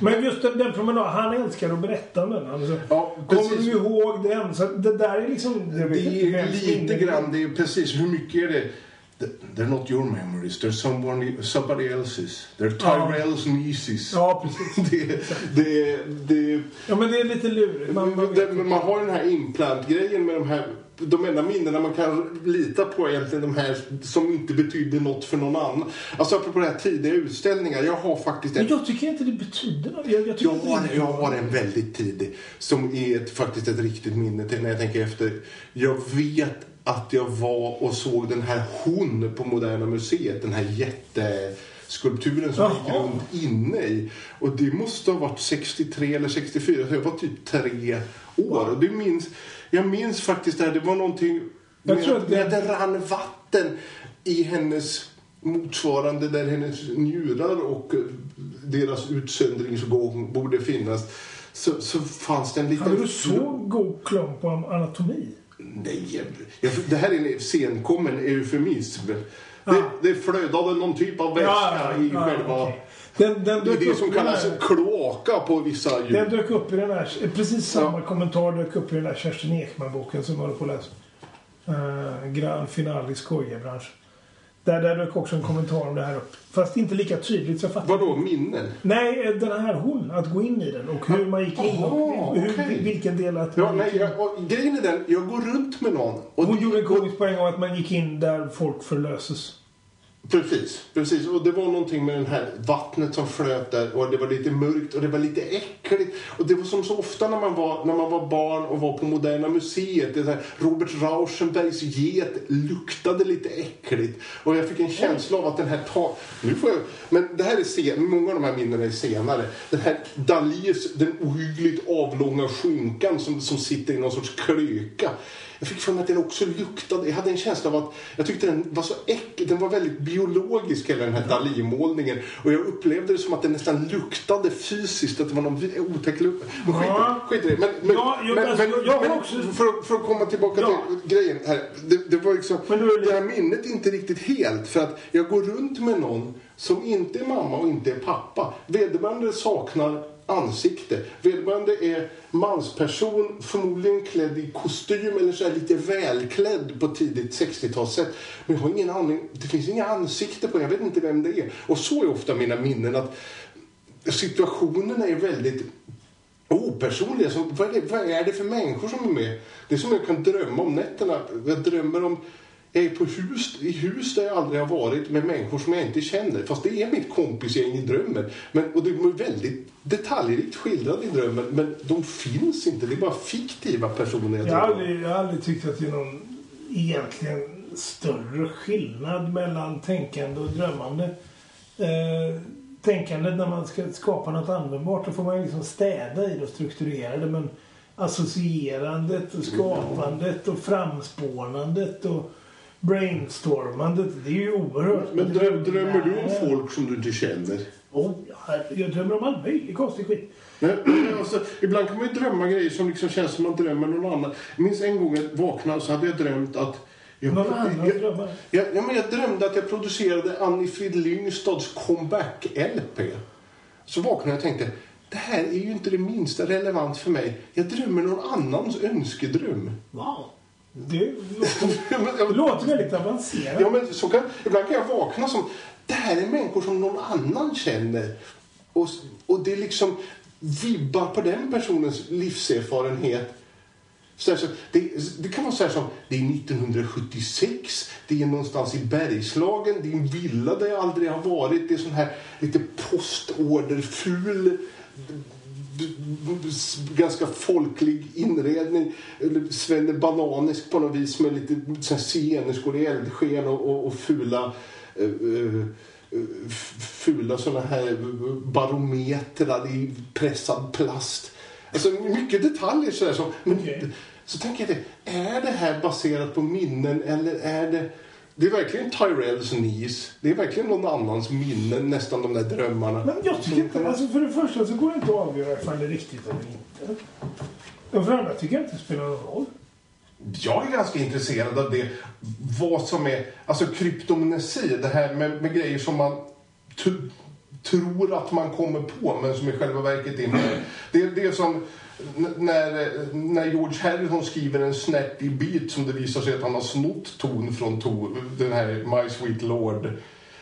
Speaker 2: Men just den, den promenaden, han älskar att berätta om den. Alltså,
Speaker 1: Ja,
Speaker 2: kommer du ihåg den? Så det där är liksom...
Speaker 1: Det är lite grann, det är precis hur mycket är det? They're not your memories, they're someone, somebody else's. They're
Speaker 2: Ja.
Speaker 1: Tyrells nieces.
Speaker 2: Ja, precis.
Speaker 1: Det, det, det,
Speaker 2: Ja, men det är lite lurigt. Man, man,
Speaker 1: det, man har den här implant-grejen med de här de enda minnena man kan lita på är egentligen de här som inte betydde något för någon annan. Alltså apropå det här tidiga utställningar. Jag har faktiskt en
Speaker 2: men jag tycker inte det betyder något. Jag, jag,
Speaker 1: Jag har,
Speaker 2: det-
Speaker 1: jag har en väldigt tidig som är ett, faktiskt ett riktigt minne till när jag tänker efter. Jag vet att jag var och såg den här hon på Moderna Museet. Den här jätteskulpturen som gick runt inne i. Och det måste ha varit 63 eller 64. Så jag var typ tre år. Och det minns, jag minns faktiskt det här. Det var någonting
Speaker 2: Jag
Speaker 1: med,
Speaker 2: tror
Speaker 1: att, med
Speaker 2: det-
Speaker 1: att det rann vatten i hennes motsvarande där hennes njurar och deras utsöndringsgång borde finnas. Så, så fanns det en liten...
Speaker 2: Hade du så god klump på anatomi?
Speaker 1: Nej, jag, det här är en senkommen eufemism. Det,
Speaker 2: Ja.
Speaker 1: det flödade någon typ av vätska i själva...
Speaker 2: okej. Den, den
Speaker 1: Det är det som
Speaker 2: den
Speaker 1: kallas kloaka på vissa
Speaker 2: Den
Speaker 1: djur.
Speaker 2: dök upp i den här, precis samma
Speaker 1: Ja.
Speaker 2: kommentar dök upp i den där Kerstin Ekman-boken som jag håller på att läsa. Uh, Gran Final i skojebransch. Där, där dök också en kommentar om det här upp. Fast inte lika tydligt så jag fattar.
Speaker 1: Vadå, minnen?
Speaker 2: Nej, den här hon. Att gå in i den och hur man gick in och hur,
Speaker 1: okej.
Speaker 2: vilken del att
Speaker 1: Ja, nej, jag, och, grejen är den, jag går runt med någon. Och,
Speaker 2: Hon gjorde en komisk poäng om att man gick in där folk förlöses.
Speaker 1: Precis, precis. Och det var någonting med det här vattnet som flöt där och det var lite mörkt och det var lite äckligt. Och det var som så ofta när man var, när man var barn och var på Moderna Museet. Det så här, Robert Rauschenbergs get luktade lite äckligt. Och jag fick en känsla av att den här ta... Nu får jag... Men det här är sen... Många av de här minnena är senare. Den här Dalius, den ohyggligt avlånga skinkan som, som sitter i någon sorts klöka. Jag fick för mig att den också luktade. Jag hade en känsla av att jag tyckte den var så äcklig. Den var väldigt biologisk hela den här Dalí-målningen. Och jag upplevde det som att den nästan luktade fysiskt. Att det var någon otäck lukt. Men skit,
Speaker 2: Ja.
Speaker 1: skit i det. Men, men,
Speaker 2: Ja, jag-
Speaker 1: men,
Speaker 2: alltså,
Speaker 1: men,
Speaker 2: jag
Speaker 1: men
Speaker 2: också-
Speaker 1: för, att- för att komma tillbaka
Speaker 2: Ja.
Speaker 1: till grejen här. Det, det var liksom,
Speaker 2: Men du
Speaker 1: det här minnet är inte riktigt helt. För att jag går runt med någon som inte är mamma och inte är pappa. Vederbörande saknar ansikte. Vederbörande är mansperson, förmodligen klädd i kostym eller så här lite välklädd på tidigt 60-talssätt. Men jag har ingen aning, det finns inga ansikte på jag vet inte vem det är. Och så är ofta mina minnen att situationerna är väldigt opersonliga. Så vad, är det, vad är det för människor som är med? Det är som jag kan drömma om nätterna. Jag drömmer om jag är på hus, i hus där jag aldrig har varit med människor som jag inte känner. Fast det är mitt kompisgäng i drömmen. Men, och de är väldigt detaljrikt skildrade i drömmen. Men de finns inte. Det är bara fiktiva personer
Speaker 2: jag,
Speaker 1: jag
Speaker 2: har aldrig, jag har aldrig tyckt att det är någon egentligen större skillnad mellan tänkande och drömmande. Eh, tänkandet när man ska skapa något användbart, då får man liksom städa i det och strukturera det. Men associerandet och skapandet och framspånandet och brainstormandet, det är ju oerhört.
Speaker 1: Men dröm, drömmer du om folk som du inte känner?
Speaker 2: Oh, jag drömmer om all möjlig konstig skit.
Speaker 1: Men, alltså, ibland kan man ju drömma grejer som liksom känns som man drömmer någon annan. Jag minns en gång jag vaknade så hade jag drömt att jag,
Speaker 2: någon annan
Speaker 1: jag,
Speaker 2: drömmar?
Speaker 1: Jag, ja, men jag drömde att jag producerade Annie-Frid Lyngstads comeback-LP. Så vaknade jag och tänkte, det här är ju inte det minsta relevant för mig. Jag drömmer någon annans önskedröm.
Speaker 2: Wow. Det låter, det låter väldigt avancerat.
Speaker 1: Ja, men så kan, ibland kan jag vakna som, det här är människor som någon annan känner. Och, och det liksom vibbar på den personens livserfarenhet. Så så, det, det, kan vara så här som, det är 1976, det är någonstans i Bergslagen, det är en villa där jag aldrig har varit, det är sån här lite postorderful ganska folklig inredning. Svenne Bananisk på något vis med lite zigenskor i eldsken och, och, och fula uh, fula såna här barometrar i pressad plast. Alltså mycket detaljer sådär som... Men, okay. Så tänker jag det, är det här baserat på minnen eller är det... Det är verkligen Tyrells Niece. Det är verkligen någon annans minnen, nästan de där drömmarna.
Speaker 2: Men jag tycker inte, alltså för det första så går det inte att avgöra ifall det är riktigt eller inte. Och för det andra tycker jag inte det spelar någon roll.
Speaker 1: Jag är ganska intresserad av det, vad som är, alltså kryptomnesi, det här med, med grejer som man tror att man kommer på men som i själva verket inte Det är det som när, när George Harrison skriver en snärtig beat som det visar sig att han har snott ton från to, den här My Sweet Lord.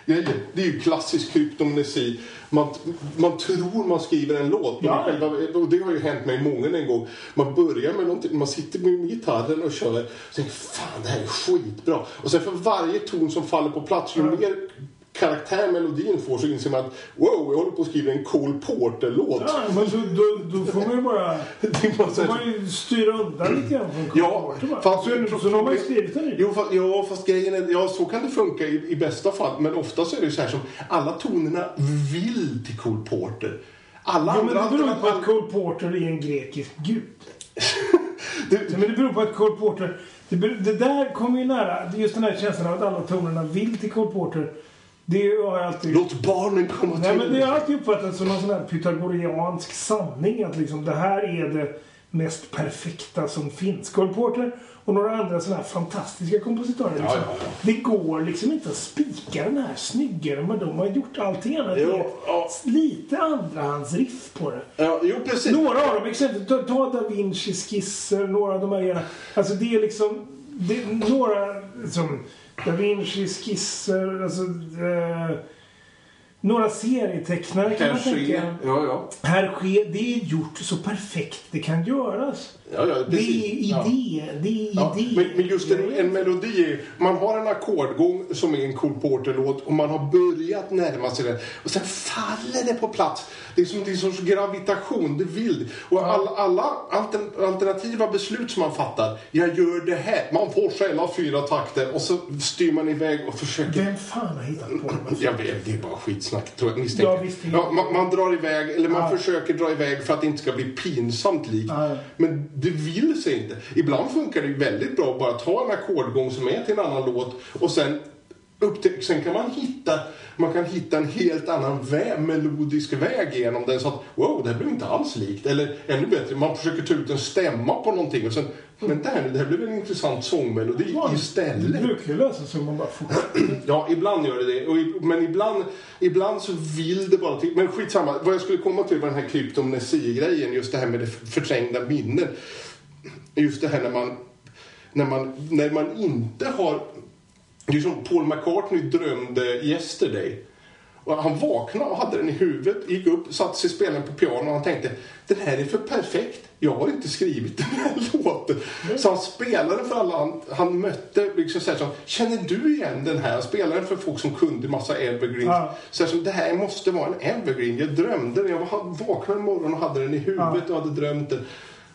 Speaker 1: Det är ju klassisk kryptomnesi. Man, man tror man skriver en låt. Ja. Och det har ju hänt mig många en gång. Man börjar med någonting, man sitter med gitarren och kör. Och tänker fan det här är skitbra. Och sen för varje ton som faller på plats, ju mer karaktär melodin får så inser man att wow, jag håller på att skriva en Cole Porter-låt.
Speaker 2: Ja, men så, då, då får man ju bara, får man ju styra undan lite grann från Cole ja, Porter. Fast, så, så, så har man ju skrivit den
Speaker 1: jo, fast, ja, fast grejen är, ja, så kan det funka i, i bästa fall. Men ofta så är det så här som alla tonerna vill till Cole Porter.
Speaker 2: Alla ja, men det beror på att Cole Porter är en grekisk gud. det, men det beror på att Cole Porter... Det, det där kommer ju nära, just den här känslan av att alla tonerna vill till Cole Porter det har jag alltid...
Speaker 1: Låt barnen komma
Speaker 2: Nej, till. Men det har jag alltid uppfattat som någon sån här pythagoriansk sanning. Att liksom det här är det mest perfekta som finns. Cole Porter och några andra sådana här fantastiska kompositörer. Liksom. Ja, ja, ja. Det går liksom inte att spika den här snyggare men de har gjort allting annat. Jo, ja. Lite andrahandsriff på det.
Speaker 1: Ja, jo, precis.
Speaker 2: Några av dem, exempelvis ta, ta Da Vinci skisser, några av de här grejerna. Alltså det är liksom, det, några som Da Vinci skisser, alltså... Eh, några serietecknare kan man tänka.
Speaker 1: Ja, ja.
Speaker 2: Här sker, det är gjort så perfekt det kan göras.
Speaker 1: Ja, ja,
Speaker 2: det är idé. Det är ja. idé.
Speaker 1: Men, men, just en, en melodi, man har en ackordgång som är en Cole Porter-låt och man har börjat närma sig den och sen faller det på plats. Det är som en sorts gravitation, det vill. Och all, alla alternativa beslut som man fattar, jag gör det här. Man får själva fyra takter och så styr man iväg och försöker.
Speaker 2: Vem fan har hittat på
Speaker 1: det? Jag vet, det är bara skitsnack tror jag misstänker. Ja, visst, ja, man, man, drar iväg, eller man ja. försöker dra iväg för att det inte ska bli pinsamt likt. Ja. Men det vill sig inte. Ibland funkar det väldigt bra att bara ta en ackordgång som är till en annan låt och sen upptäck, sen kan man hitta, man kan hitta en helt annan väg, melodisk väg genom den så att wow, det här blev inte alls likt. Eller ännu bättre, man försöker ta ut en stämma på någonting och sen, men där, det här blev en intressant sångmelodi
Speaker 2: Det
Speaker 1: istället.
Speaker 2: brukar ju lösa sig om man bara fortsätter.
Speaker 1: Ja, ibland gör det det. Och, men ibland, ibland så vill det bara till. Men skitsamma, vad jag skulle komma till var den här kryptomnesi-grejen, just det här med det förträngda minnen. Just det här när man, när man, när man inte har... Det är som Paul McCartney drömde Yesterday. Och han vaknade och hade den i huvudet, gick upp, satte sig spelaren på piano och han tänkte den här är för perfekt. Jag har inte skrivit den här låten. Så han spelade för alla han, han mötte. Liksom så här, så, Känner du igen den här? Han spelade för folk som kunde massa evergreens.
Speaker 2: Ja.
Speaker 1: Så här, så, det här måste vara en evergreen. Jag drömde den. Jag vaknade en morgon och hade den i huvudet och hade drömt den.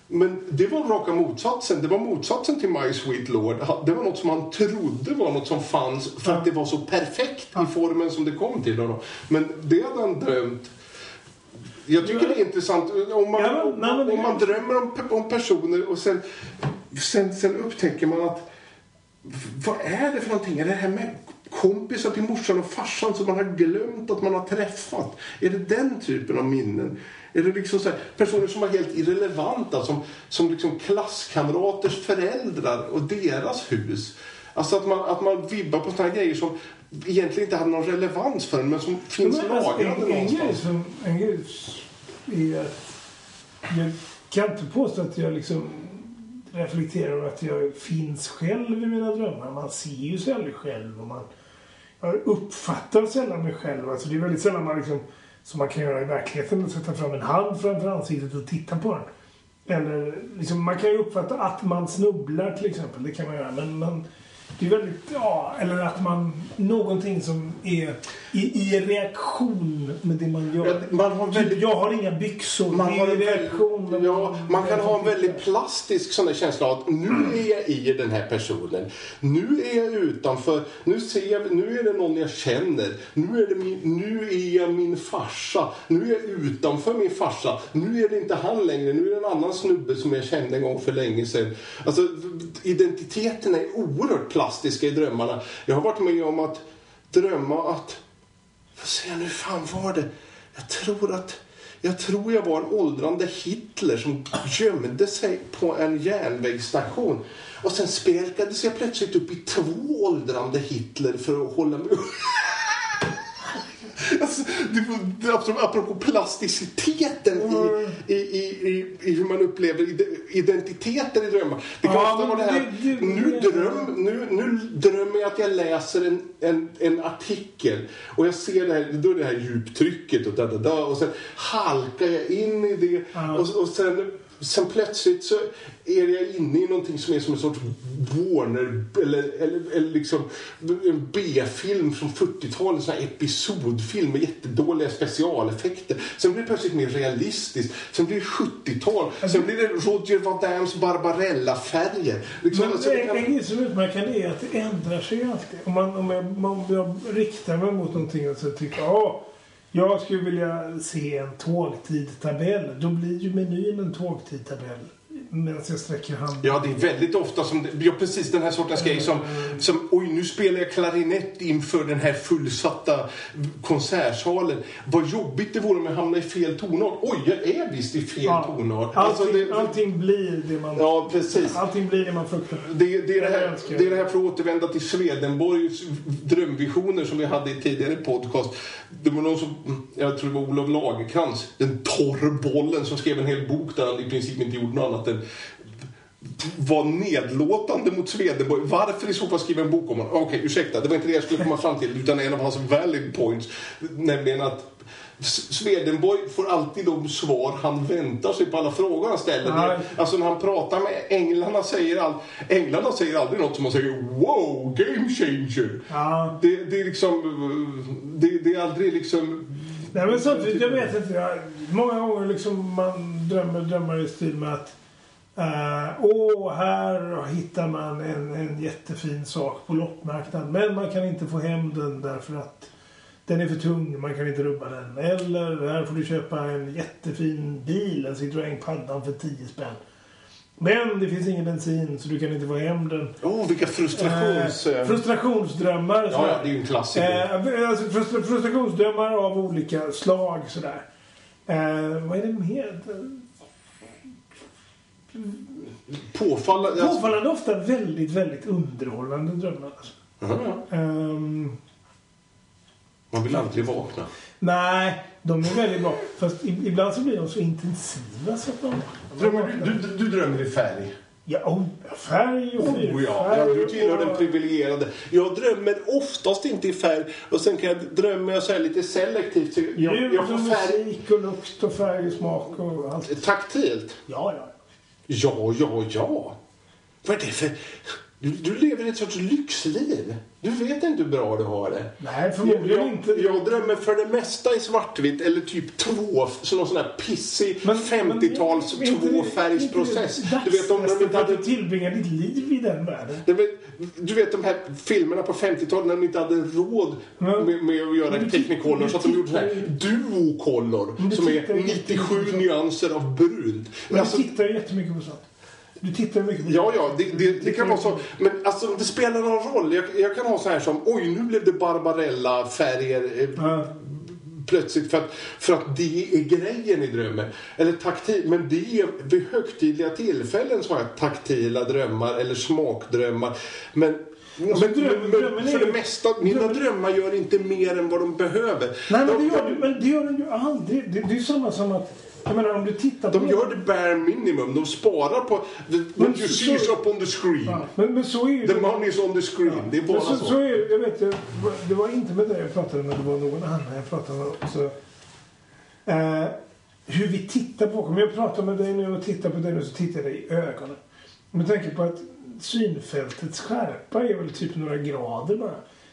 Speaker 1: Men det var raka motsatsen. Det var motsatsen till My Sweet Lord. Det var något som han trodde var något som fanns för att det var så perfekt i formen som det kom till honom. Men det hade han drömt. Jag tycker det är intressant om man,
Speaker 2: Ja, men- det-
Speaker 1: om man drömmer om, om personer och sen, sen, sen upptäcker man att vad är det för någonting? Är det här med kompisar till morsan och farsan som man har glömt att man har träffat? Är det den typen av minnen? Är det liksom så här, personer som var helt irrelevanta som, som liksom klasskamraters föräldrar och deras hus? Alltså att man, att man vibbar på sådana här grejer som egentligen inte hade någon relevans för en men som finns
Speaker 2: Men alltså,
Speaker 1: lagrade
Speaker 2: en, en, grej
Speaker 1: någonstans.
Speaker 2: som, en grej är jag kan inte påstå att jag liksom reflekterar över att jag finns själv i mina drömmar. Man ser ju sig aldrig själv och man jag uppfattar sällan mig själv. Alltså det är väldigt sällan man liksom, som man kan göra i verkligheten, och sätta fram en hand framför ansiktet och titta på den. Eller liksom, man kan ju uppfatta att man snubblar till exempel. Det kan man göra. Men man, det är väldigt, ja, eller att man, någonting som är i, i reaktion med det man gör.
Speaker 1: Man har väldigt-
Speaker 2: Typ, jag har inga byxor.
Speaker 1: Man,
Speaker 2: det
Speaker 1: har en
Speaker 2: reaktion.
Speaker 1: väldigt, ja, man kan ha en väldigt plastisk sån där känsla att nu är jag i den här personen. Nu är jag utanför. Nu, ser jag, nu är det någon jag känner. Nu är, det min, nu är jag min farsa. Nu är jag utanför min farsa. Nu är det inte han längre. Nu är det en annan snubbe som jag kände en gång för länge sedan. Alltså, identiteterna är oerhört plastiska i drömmarna. Jag har varit med om att drömma att Får se nu, fan var det? Jag tror att jag tror jag var en åldrande Hitler som gömde sig på en järnvägsstation. Och sen spelkades jag plötsligt upp i två åldrande Hitler för att hålla mig Alltså, det var, det, apropå- apropå plasticiteten i, i, i, i, i hur man upplever ide- identiteter i drömmar. Det kan
Speaker 2: Ja,
Speaker 1: ofta vara det här,
Speaker 2: det- det-
Speaker 1: nu, dröm, nu, nu drömmer jag att jag läser en, en, en artikel och jag ser det här, då det här djuptrycket och da, da, da, och sen halkar jag in i det
Speaker 2: Ja.
Speaker 1: och, och sen, sen plötsligt så är jag inne i någonting som är som en sorts Warner eller, eller, eller liksom en B-film från 40-talet, en sån här episodfilm med jättedåliga specialeffekter. Sen blir det plötsligt mer realistiskt. Sen blir det 70-tal. Sen blir det Roger Vadams Barbarella-färger. Liksom,
Speaker 2: Men
Speaker 1: alltså, det kan-
Speaker 2: grej som utmärker det är att det ändrar sig alltid. Om, man, om, jag, om jag riktar mig mot någonting och så tycker jag "Ja, jag skulle vilja se en tågtidtabell. Då blir ju menyn en tågtidtabell. Medan jag sträcker handen.
Speaker 1: Ja, det är väldigt ofta som det, ja, precis den här sortens grej som, som oj, nu spelar jag klarinett inför den här fullsatta konsertsalen. Vad jobbigt det vore om jag hamnade i fel tonart. Oj, jag är visst i fel tonart.
Speaker 2: allting,
Speaker 1: Alltså, det-
Speaker 2: allting blir det man...
Speaker 1: Ja, precis.
Speaker 2: Allting blir det man fruktar.
Speaker 1: Det, det, är det, här, det är det här för att återvända till Swedenborgs drömvisioner som vi hade i tidigare podcast. Det var någon som, jag tror det var Olof Lagerkrans, den torrbollen som skrev en hel bok där han i princip inte gjorde något annat än var nedlåtande mot Swedenborg. Varför i så fall skriva en bok om honom? Okej, ursäkta, det var inte det jag skulle komma fram till utan en av hans valid points. Nämligen att Swedenborg får alltid de svar han väntar sig på alla frågor han ställer.
Speaker 2: Nej.
Speaker 1: Alltså när han pratar med änglarna säger, all, änglarna säger aldrig något som man säger wow, game changer.
Speaker 2: Ja.
Speaker 1: Det, det är liksom, det, det är aldrig liksom...
Speaker 2: Nej men samtidigt, jag vet inte. Jag, många gånger liksom man drömmer drömmar i stil med att eh, Åh, här hittar man en, en jättefin sak på loppmarknaden. Men man kan inte få hem den därför att den är för tung. Man kan inte rubba den. Eller här får du köpa en jättefin bil. En Citroën Paddan för 10 spänn. Men det finns ingen bensin så du kan inte få hem den.
Speaker 1: Åh, vilka frustrations...
Speaker 2: Eh, frustrationsdrömmar.
Speaker 1: ja, ja, det är ju en klassiker.
Speaker 2: Eh, alltså frustra- frustrationsdrömmar av olika slag sådär. Eh, vad är det mer?
Speaker 1: Påfallande...
Speaker 2: Påfallande ofta väldigt, väldigt underhållande drömmar.
Speaker 1: Ja,
Speaker 2: Ehm,
Speaker 1: man vill aldrig vakna.
Speaker 2: nej, de är väldigt bra. Fast ibland så blir de så intensiva så att man...
Speaker 1: Drömmer du, du, du drömmer i färg?
Speaker 2: Ja, oh, färg och
Speaker 1: Oh
Speaker 2: fyrfärg.
Speaker 1: ja, ja, du tillhör den privilegierade. Jag drömmer oftast inte i färg och sen kan jag drömmer jag så här lite selektivt. Jag,
Speaker 2: Ljud
Speaker 1: jag får färg
Speaker 2: musik och lukt och färg och smak och allt.
Speaker 1: taktilt.
Speaker 2: Ja, ja.
Speaker 1: Ja, ja, ja. Vad är det för... Du, du lever ett sorts lyxliv. Du vet inte hur bra du har det.
Speaker 2: Nej, förmodligen
Speaker 1: jag,
Speaker 2: inte.
Speaker 1: Jag drömmer för det mesta i svartvitt eller typ två, så någon sån här pissig
Speaker 2: Men-
Speaker 1: 50-tals
Speaker 2: men- inte-
Speaker 1: tvåfärgsprocess. Du vet om de inte hade...
Speaker 2: du tillbringar ditt liv i den världen.
Speaker 1: Du vet, de här filmerna på 50-talet när de inte hade råd
Speaker 2: Ja.
Speaker 1: med, med att göra
Speaker 2: tittar-
Speaker 1: så att de gjorde så här
Speaker 2: tittar
Speaker 1: duocolor
Speaker 2: Men du
Speaker 1: som är
Speaker 2: tittar ju
Speaker 1: 97
Speaker 2: jättemycket.
Speaker 1: nyanser av brunt.
Speaker 2: Men
Speaker 1: Alltså,
Speaker 2: du tittar ju jättemycket på sånt. Du tittar mycket på
Speaker 1: Ja, ja, det, det, det kan vara så. Men alltså, det spelar någon roll. Jag, jag kan ha så här som, oj, nu blev det Barbarella-färger eh,
Speaker 2: Ja.
Speaker 1: plötsligt för att, för att det är grejen i drömmen. Eller taktil, men det är vid högtidliga tillfällen så har jag taktila drömmar eller smakdrömmar. Men men,
Speaker 2: Alltså, dröm-
Speaker 1: men,
Speaker 2: drömmen
Speaker 1: men
Speaker 2: är
Speaker 1: för det mesta, mina
Speaker 2: drömmen-
Speaker 1: drömmar gör inte mer än vad de behöver.
Speaker 2: Nej, men det
Speaker 1: de,
Speaker 2: gör, men det gör den ju aldrig. Det, det är samma som att... Jag menar, om du tittar på...
Speaker 1: de gör det bare minimum. De sparar på...
Speaker 2: Men
Speaker 1: What you see is up on the screen.
Speaker 2: Ja, men, men så är ju...
Speaker 1: The money is on the screen. Det är bara
Speaker 2: Men så,
Speaker 1: så.
Speaker 2: så är det. Jag vet, jag, det var inte med dig jag pratade med, det var någon annan jag pratade med också. Eh, hur vi tittar på, om jag pratar med dig nu och tittar på dig nu så tittar jag dig i ögonen. Med tanke på att synfältets skärpa är väl typ några grader bara.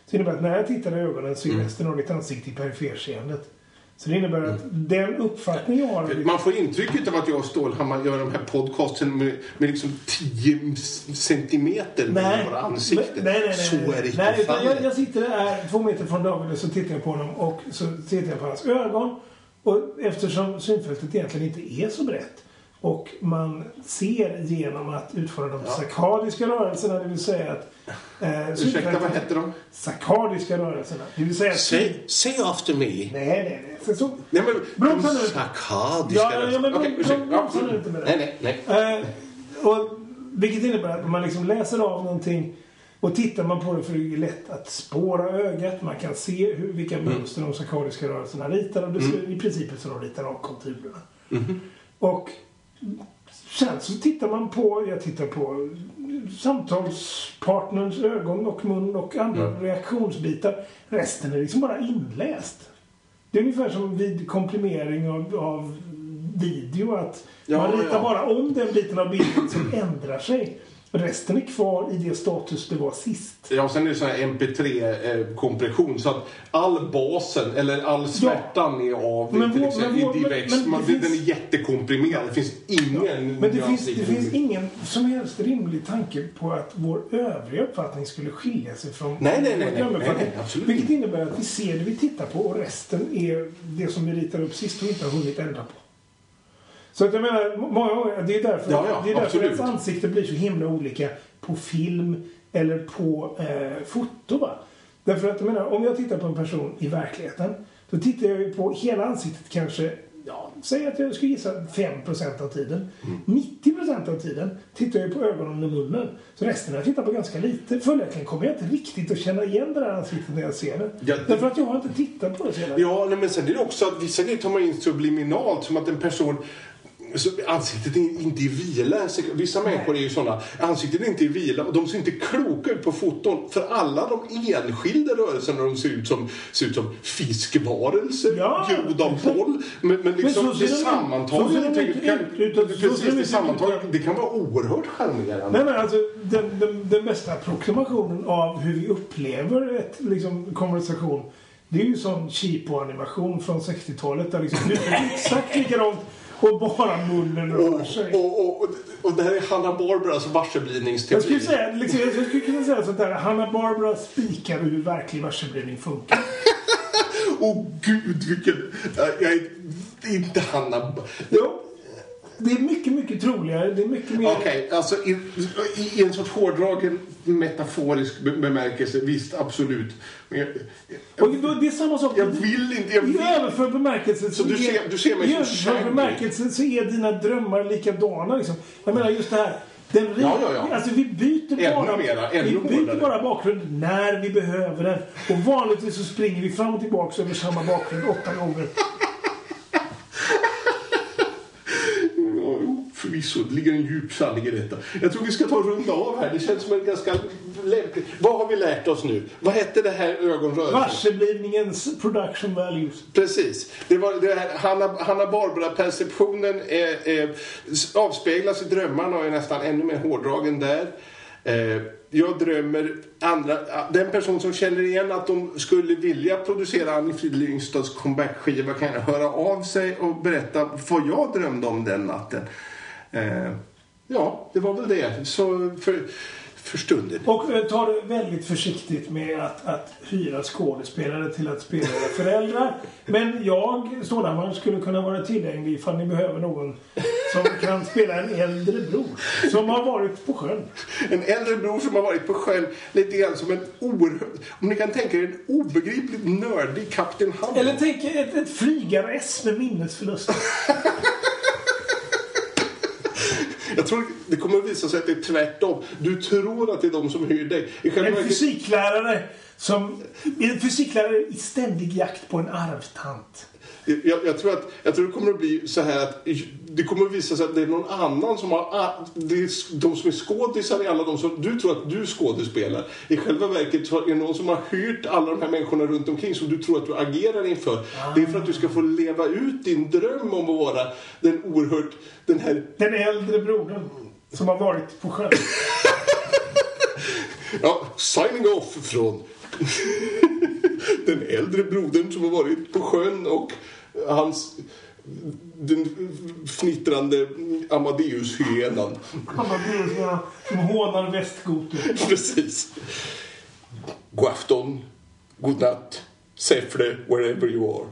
Speaker 2: Så det innebär att när jag tittar i ögonen så är
Speaker 1: Mm.
Speaker 2: resten av ditt ansikte i periferseendet. Så det innebär att den uppfattning jag har
Speaker 1: Man får intrycket av att jag och Stålhammar gör de här podcasten med, med liksom 10 centimeter mellan våra ansikten.
Speaker 2: nej, nej, nej,
Speaker 1: så
Speaker 2: nej.
Speaker 1: är det
Speaker 2: nej,
Speaker 1: inte
Speaker 2: utan jag, jag sitter här två meter från David och så tittar jag på honom och så tittar jag på hans ögon. Och eftersom synfältet egentligen inte är så brett och man ser genom att utföra de
Speaker 1: Ja.
Speaker 2: sakardiska rörelserna, det vill säga att... Eh,
Speaker 1: Ursäkta, vad heter de?
Speaker 2: Sakardiska rörelserna. Det vill säga att...
Speaker 1: Say, say after me.
Speaker 2: Nej, nej, nej. Så, så,
Speaker 1: Nej, men
Speaker 2: Bromsa nu.
Speaker 1: sarkadiska
Speaker 2: Ja, ja, ja, men
Speaker 1: ursäkta.
Speaker 2: bromsa nu inte med det.
Speaker 1: Nej, nej, nej.
Speaker 2: Eh, och, vilket innebär att man liksom läser av någonting och tittar man på det för det är lätt att spåra ögat. Man kan se hur, vilka
Speaker 1: Mm.
Speaker 2: mönster de sarkadiska rörelserna ritar och det ser i princip ut som de ritar av konturerna.
Speaker 1: Mm-hmm.
Speaker 2: Och sen så tittar man på, jag tittar på samtalspartnerns ögon och mun och andra
Speaker 1: Mm.
Speaker 2: reaktionsbitar. Resten är liksom bara inläst. Det är ungefär som vid komprimering av, av video att
Speaker 1: Ja,
Speaker 2: man ritar
Speaker 1: ja.
Speaker 2: bara om den biten av bilden som ändrar sig. Resten är kvar i det status det var sist.
Speaker 1: Ja, och sen är det sån här MP3-kompression så att all basen eller all smärtan är av
Speaker 2: Men
Speaker 1: till
Speaker 2: vår-
Speaker 1: exempel, i DivX.
Speaker 2: finns-
Speaker 1: Den är jättekomprimerad. Det finns ingen
Speaker 2: Men det finns, det finns ingen som helst rimlig tanke på att vår övriga uppfattning skulle skilja sig från
Speaker 1: Nej, nej, nej, nej, nej, nej, absolut
Speaker 2: Vilket innebär att vi ser det vi tittar på och resten är det som vi ritar upp sist och inte har hunnit ändra på. Så att jag menar, många gånger, det är därför,
Speaker 1: Ja, ja,
Speaker 2: det är därför ens ansikte blir så himla olika på film eller på eh, foto. Va? Därför att jag menar, om jag tittar på en person i verkligheten då tittar jag ju på hela ansiktet kanske, ja, säg att jag skulle gissa 5% av tiden.
Speaker 1: Mm.
Speaker 2: 90% av tiden tittar jag på ögonen och munnen. Så resten jag tittar på ganska lite. Följaktligen kommer jag inte riktigt att känna igen det där ansiktet när jag ser det.
Speaker 1: Ja, det-
Speaker 2: Därför att jag har inte tittat på det hela
Speaker 1: Ja, men sen är det också att vissa grejer tar man in subliminalt. Som att en person... Så ansiktet är inte i vila. Vissa människor är ju sådana. Ansiktet är inte i vila och de ser inte kloka ut på foton. För alla de enskilda rörelserna de ser ut som, ser ut som fiskvarelser,
Speaker 2: Ja.
Speaker 1: groda boll. Men, men liksom
Speaker 2: ser
Speaker 1: det sammantaget, det det kan vara oerhört charmerande.
Speaker 2: Nej men alltså den, den, den bästa approximationen av hur vi upplever ett liksom, konversation det är ju sån cheapo-animation från 60-talet där liksom, det är exakt likadant och bara munnen rör sig.
Speaker 1: Och, och, och, och det här är Hanna Barbaras varseblivningsteori.
Speaker 2: Jag skulle, säga, liksom, jag skulle kunna säga sånt där. Hanna Barbara spikar hur verklig varseblivning funkar.
Speaker 1: Åh gud vilken... Jag är inte Hanna...
Speaker 2: Jo. Det är mycket, mycket troligare. Det är mycket mer...
Speaker 1: Okej, alltså i, i, i en sorts hårdragen metaforisk be- bemärkelse, visst, absolut. Men jag,
Speaker 2: Och då, det är samma sak.
Speaker 1: jag vill inte, jag
Speaker 2: I
Speaker 1: vill
Speaker 2: överförd bemärkelse så,
Speaker 1: du
Speaker 2: är,
Speaker 1: ser- du ser mig
Speaker 2: i överförd
Speaker 1: Shaggy.
Speaker 2: bemärkelse så är dina drömmar likadana. Liksom. Jag menar just det här. Den
Speaker 1: Ja, ja, ja.
Speaker 2: Alltså vi byter bara,
Speaker 1: mera,
Speaker 2: vi byter bara bakgrund när vi behöver den. Och vanligtvis så springer vi fram och tillbaka över samma bakgrund åtta gånger.
Speaker 1: Ja, jo, förvisso, det ligger en djup sanning i detta. Jag tror vi ska ta och runda av här. Det känns som en ganska lämplig... Vad har vi lärt oss nu? Vad hette det här ögonrörelsen?
Speaker 2: Varseblivningens production values.
Speaker 1: Precis. Det var det här Hanna, Hanna Barbara-perceptionen eh, eh, avspeglas i drömmarna och är nästan ännu mer hårdragen där. Eh, jag drömmer andra, den person som känner igen att de skulle vilja producera Annie Frid Lyngstads comeback-skiva kan höra av sig och berätta vad jag drömde om den natten. Eh, ja, det var väl det. Så för, för stunden.
Speaker 2: Och eh, ta det väldigt försiktigt med att, att hyra skådespelare till att spela era föräldrar. Men jag, Stålhammar, skulle kunna vara tillgänglig ifall ni behöver någon som kan spela en äldre bror. Som har varit på sjön.
Speaker 1: En äldre bror som har varit på sjön lite grann som en oerhört, om ni kan tänka er en obegripligt nördig Kapten Hammer.
Speaker 2: Eller tänk ett, ett flygar-S med minnesförlust.
Speaker 1: Det kommer att visa sig att det är tvärtom. Du tror att det är de som hyr dig.
Speaker 2: En
Speaker 1: verket,
Speaker 2: fysiklärare som... En fysiklärare i ständig jakt på en arvtant.
Speaker 1: jag, jag, tror att, jag tror det kommer att bli så här att det kommer att visa sig att det är någon annan som har... ah, Det är de som är skådisar är alla de som du tror att du skådespelar. I själva verket är det någon som har hyrt alla de här människorna runt omkring som du tror att du agerar inför. Det är för att du ska få leva ut din dröm om att vara den oerhört... Den här
Speaker 2: Den äldre brodern som har varit på sjön.
Speaker 1: Ja, signing off från den äldre brodern som har varit på sjön och hans den fnittrande Amadeus-hyenan.
Speaker 2: Brodern som hånar västgoter.
Speaker 1: Precis. God afton, god natt, Säffle, wherever you are.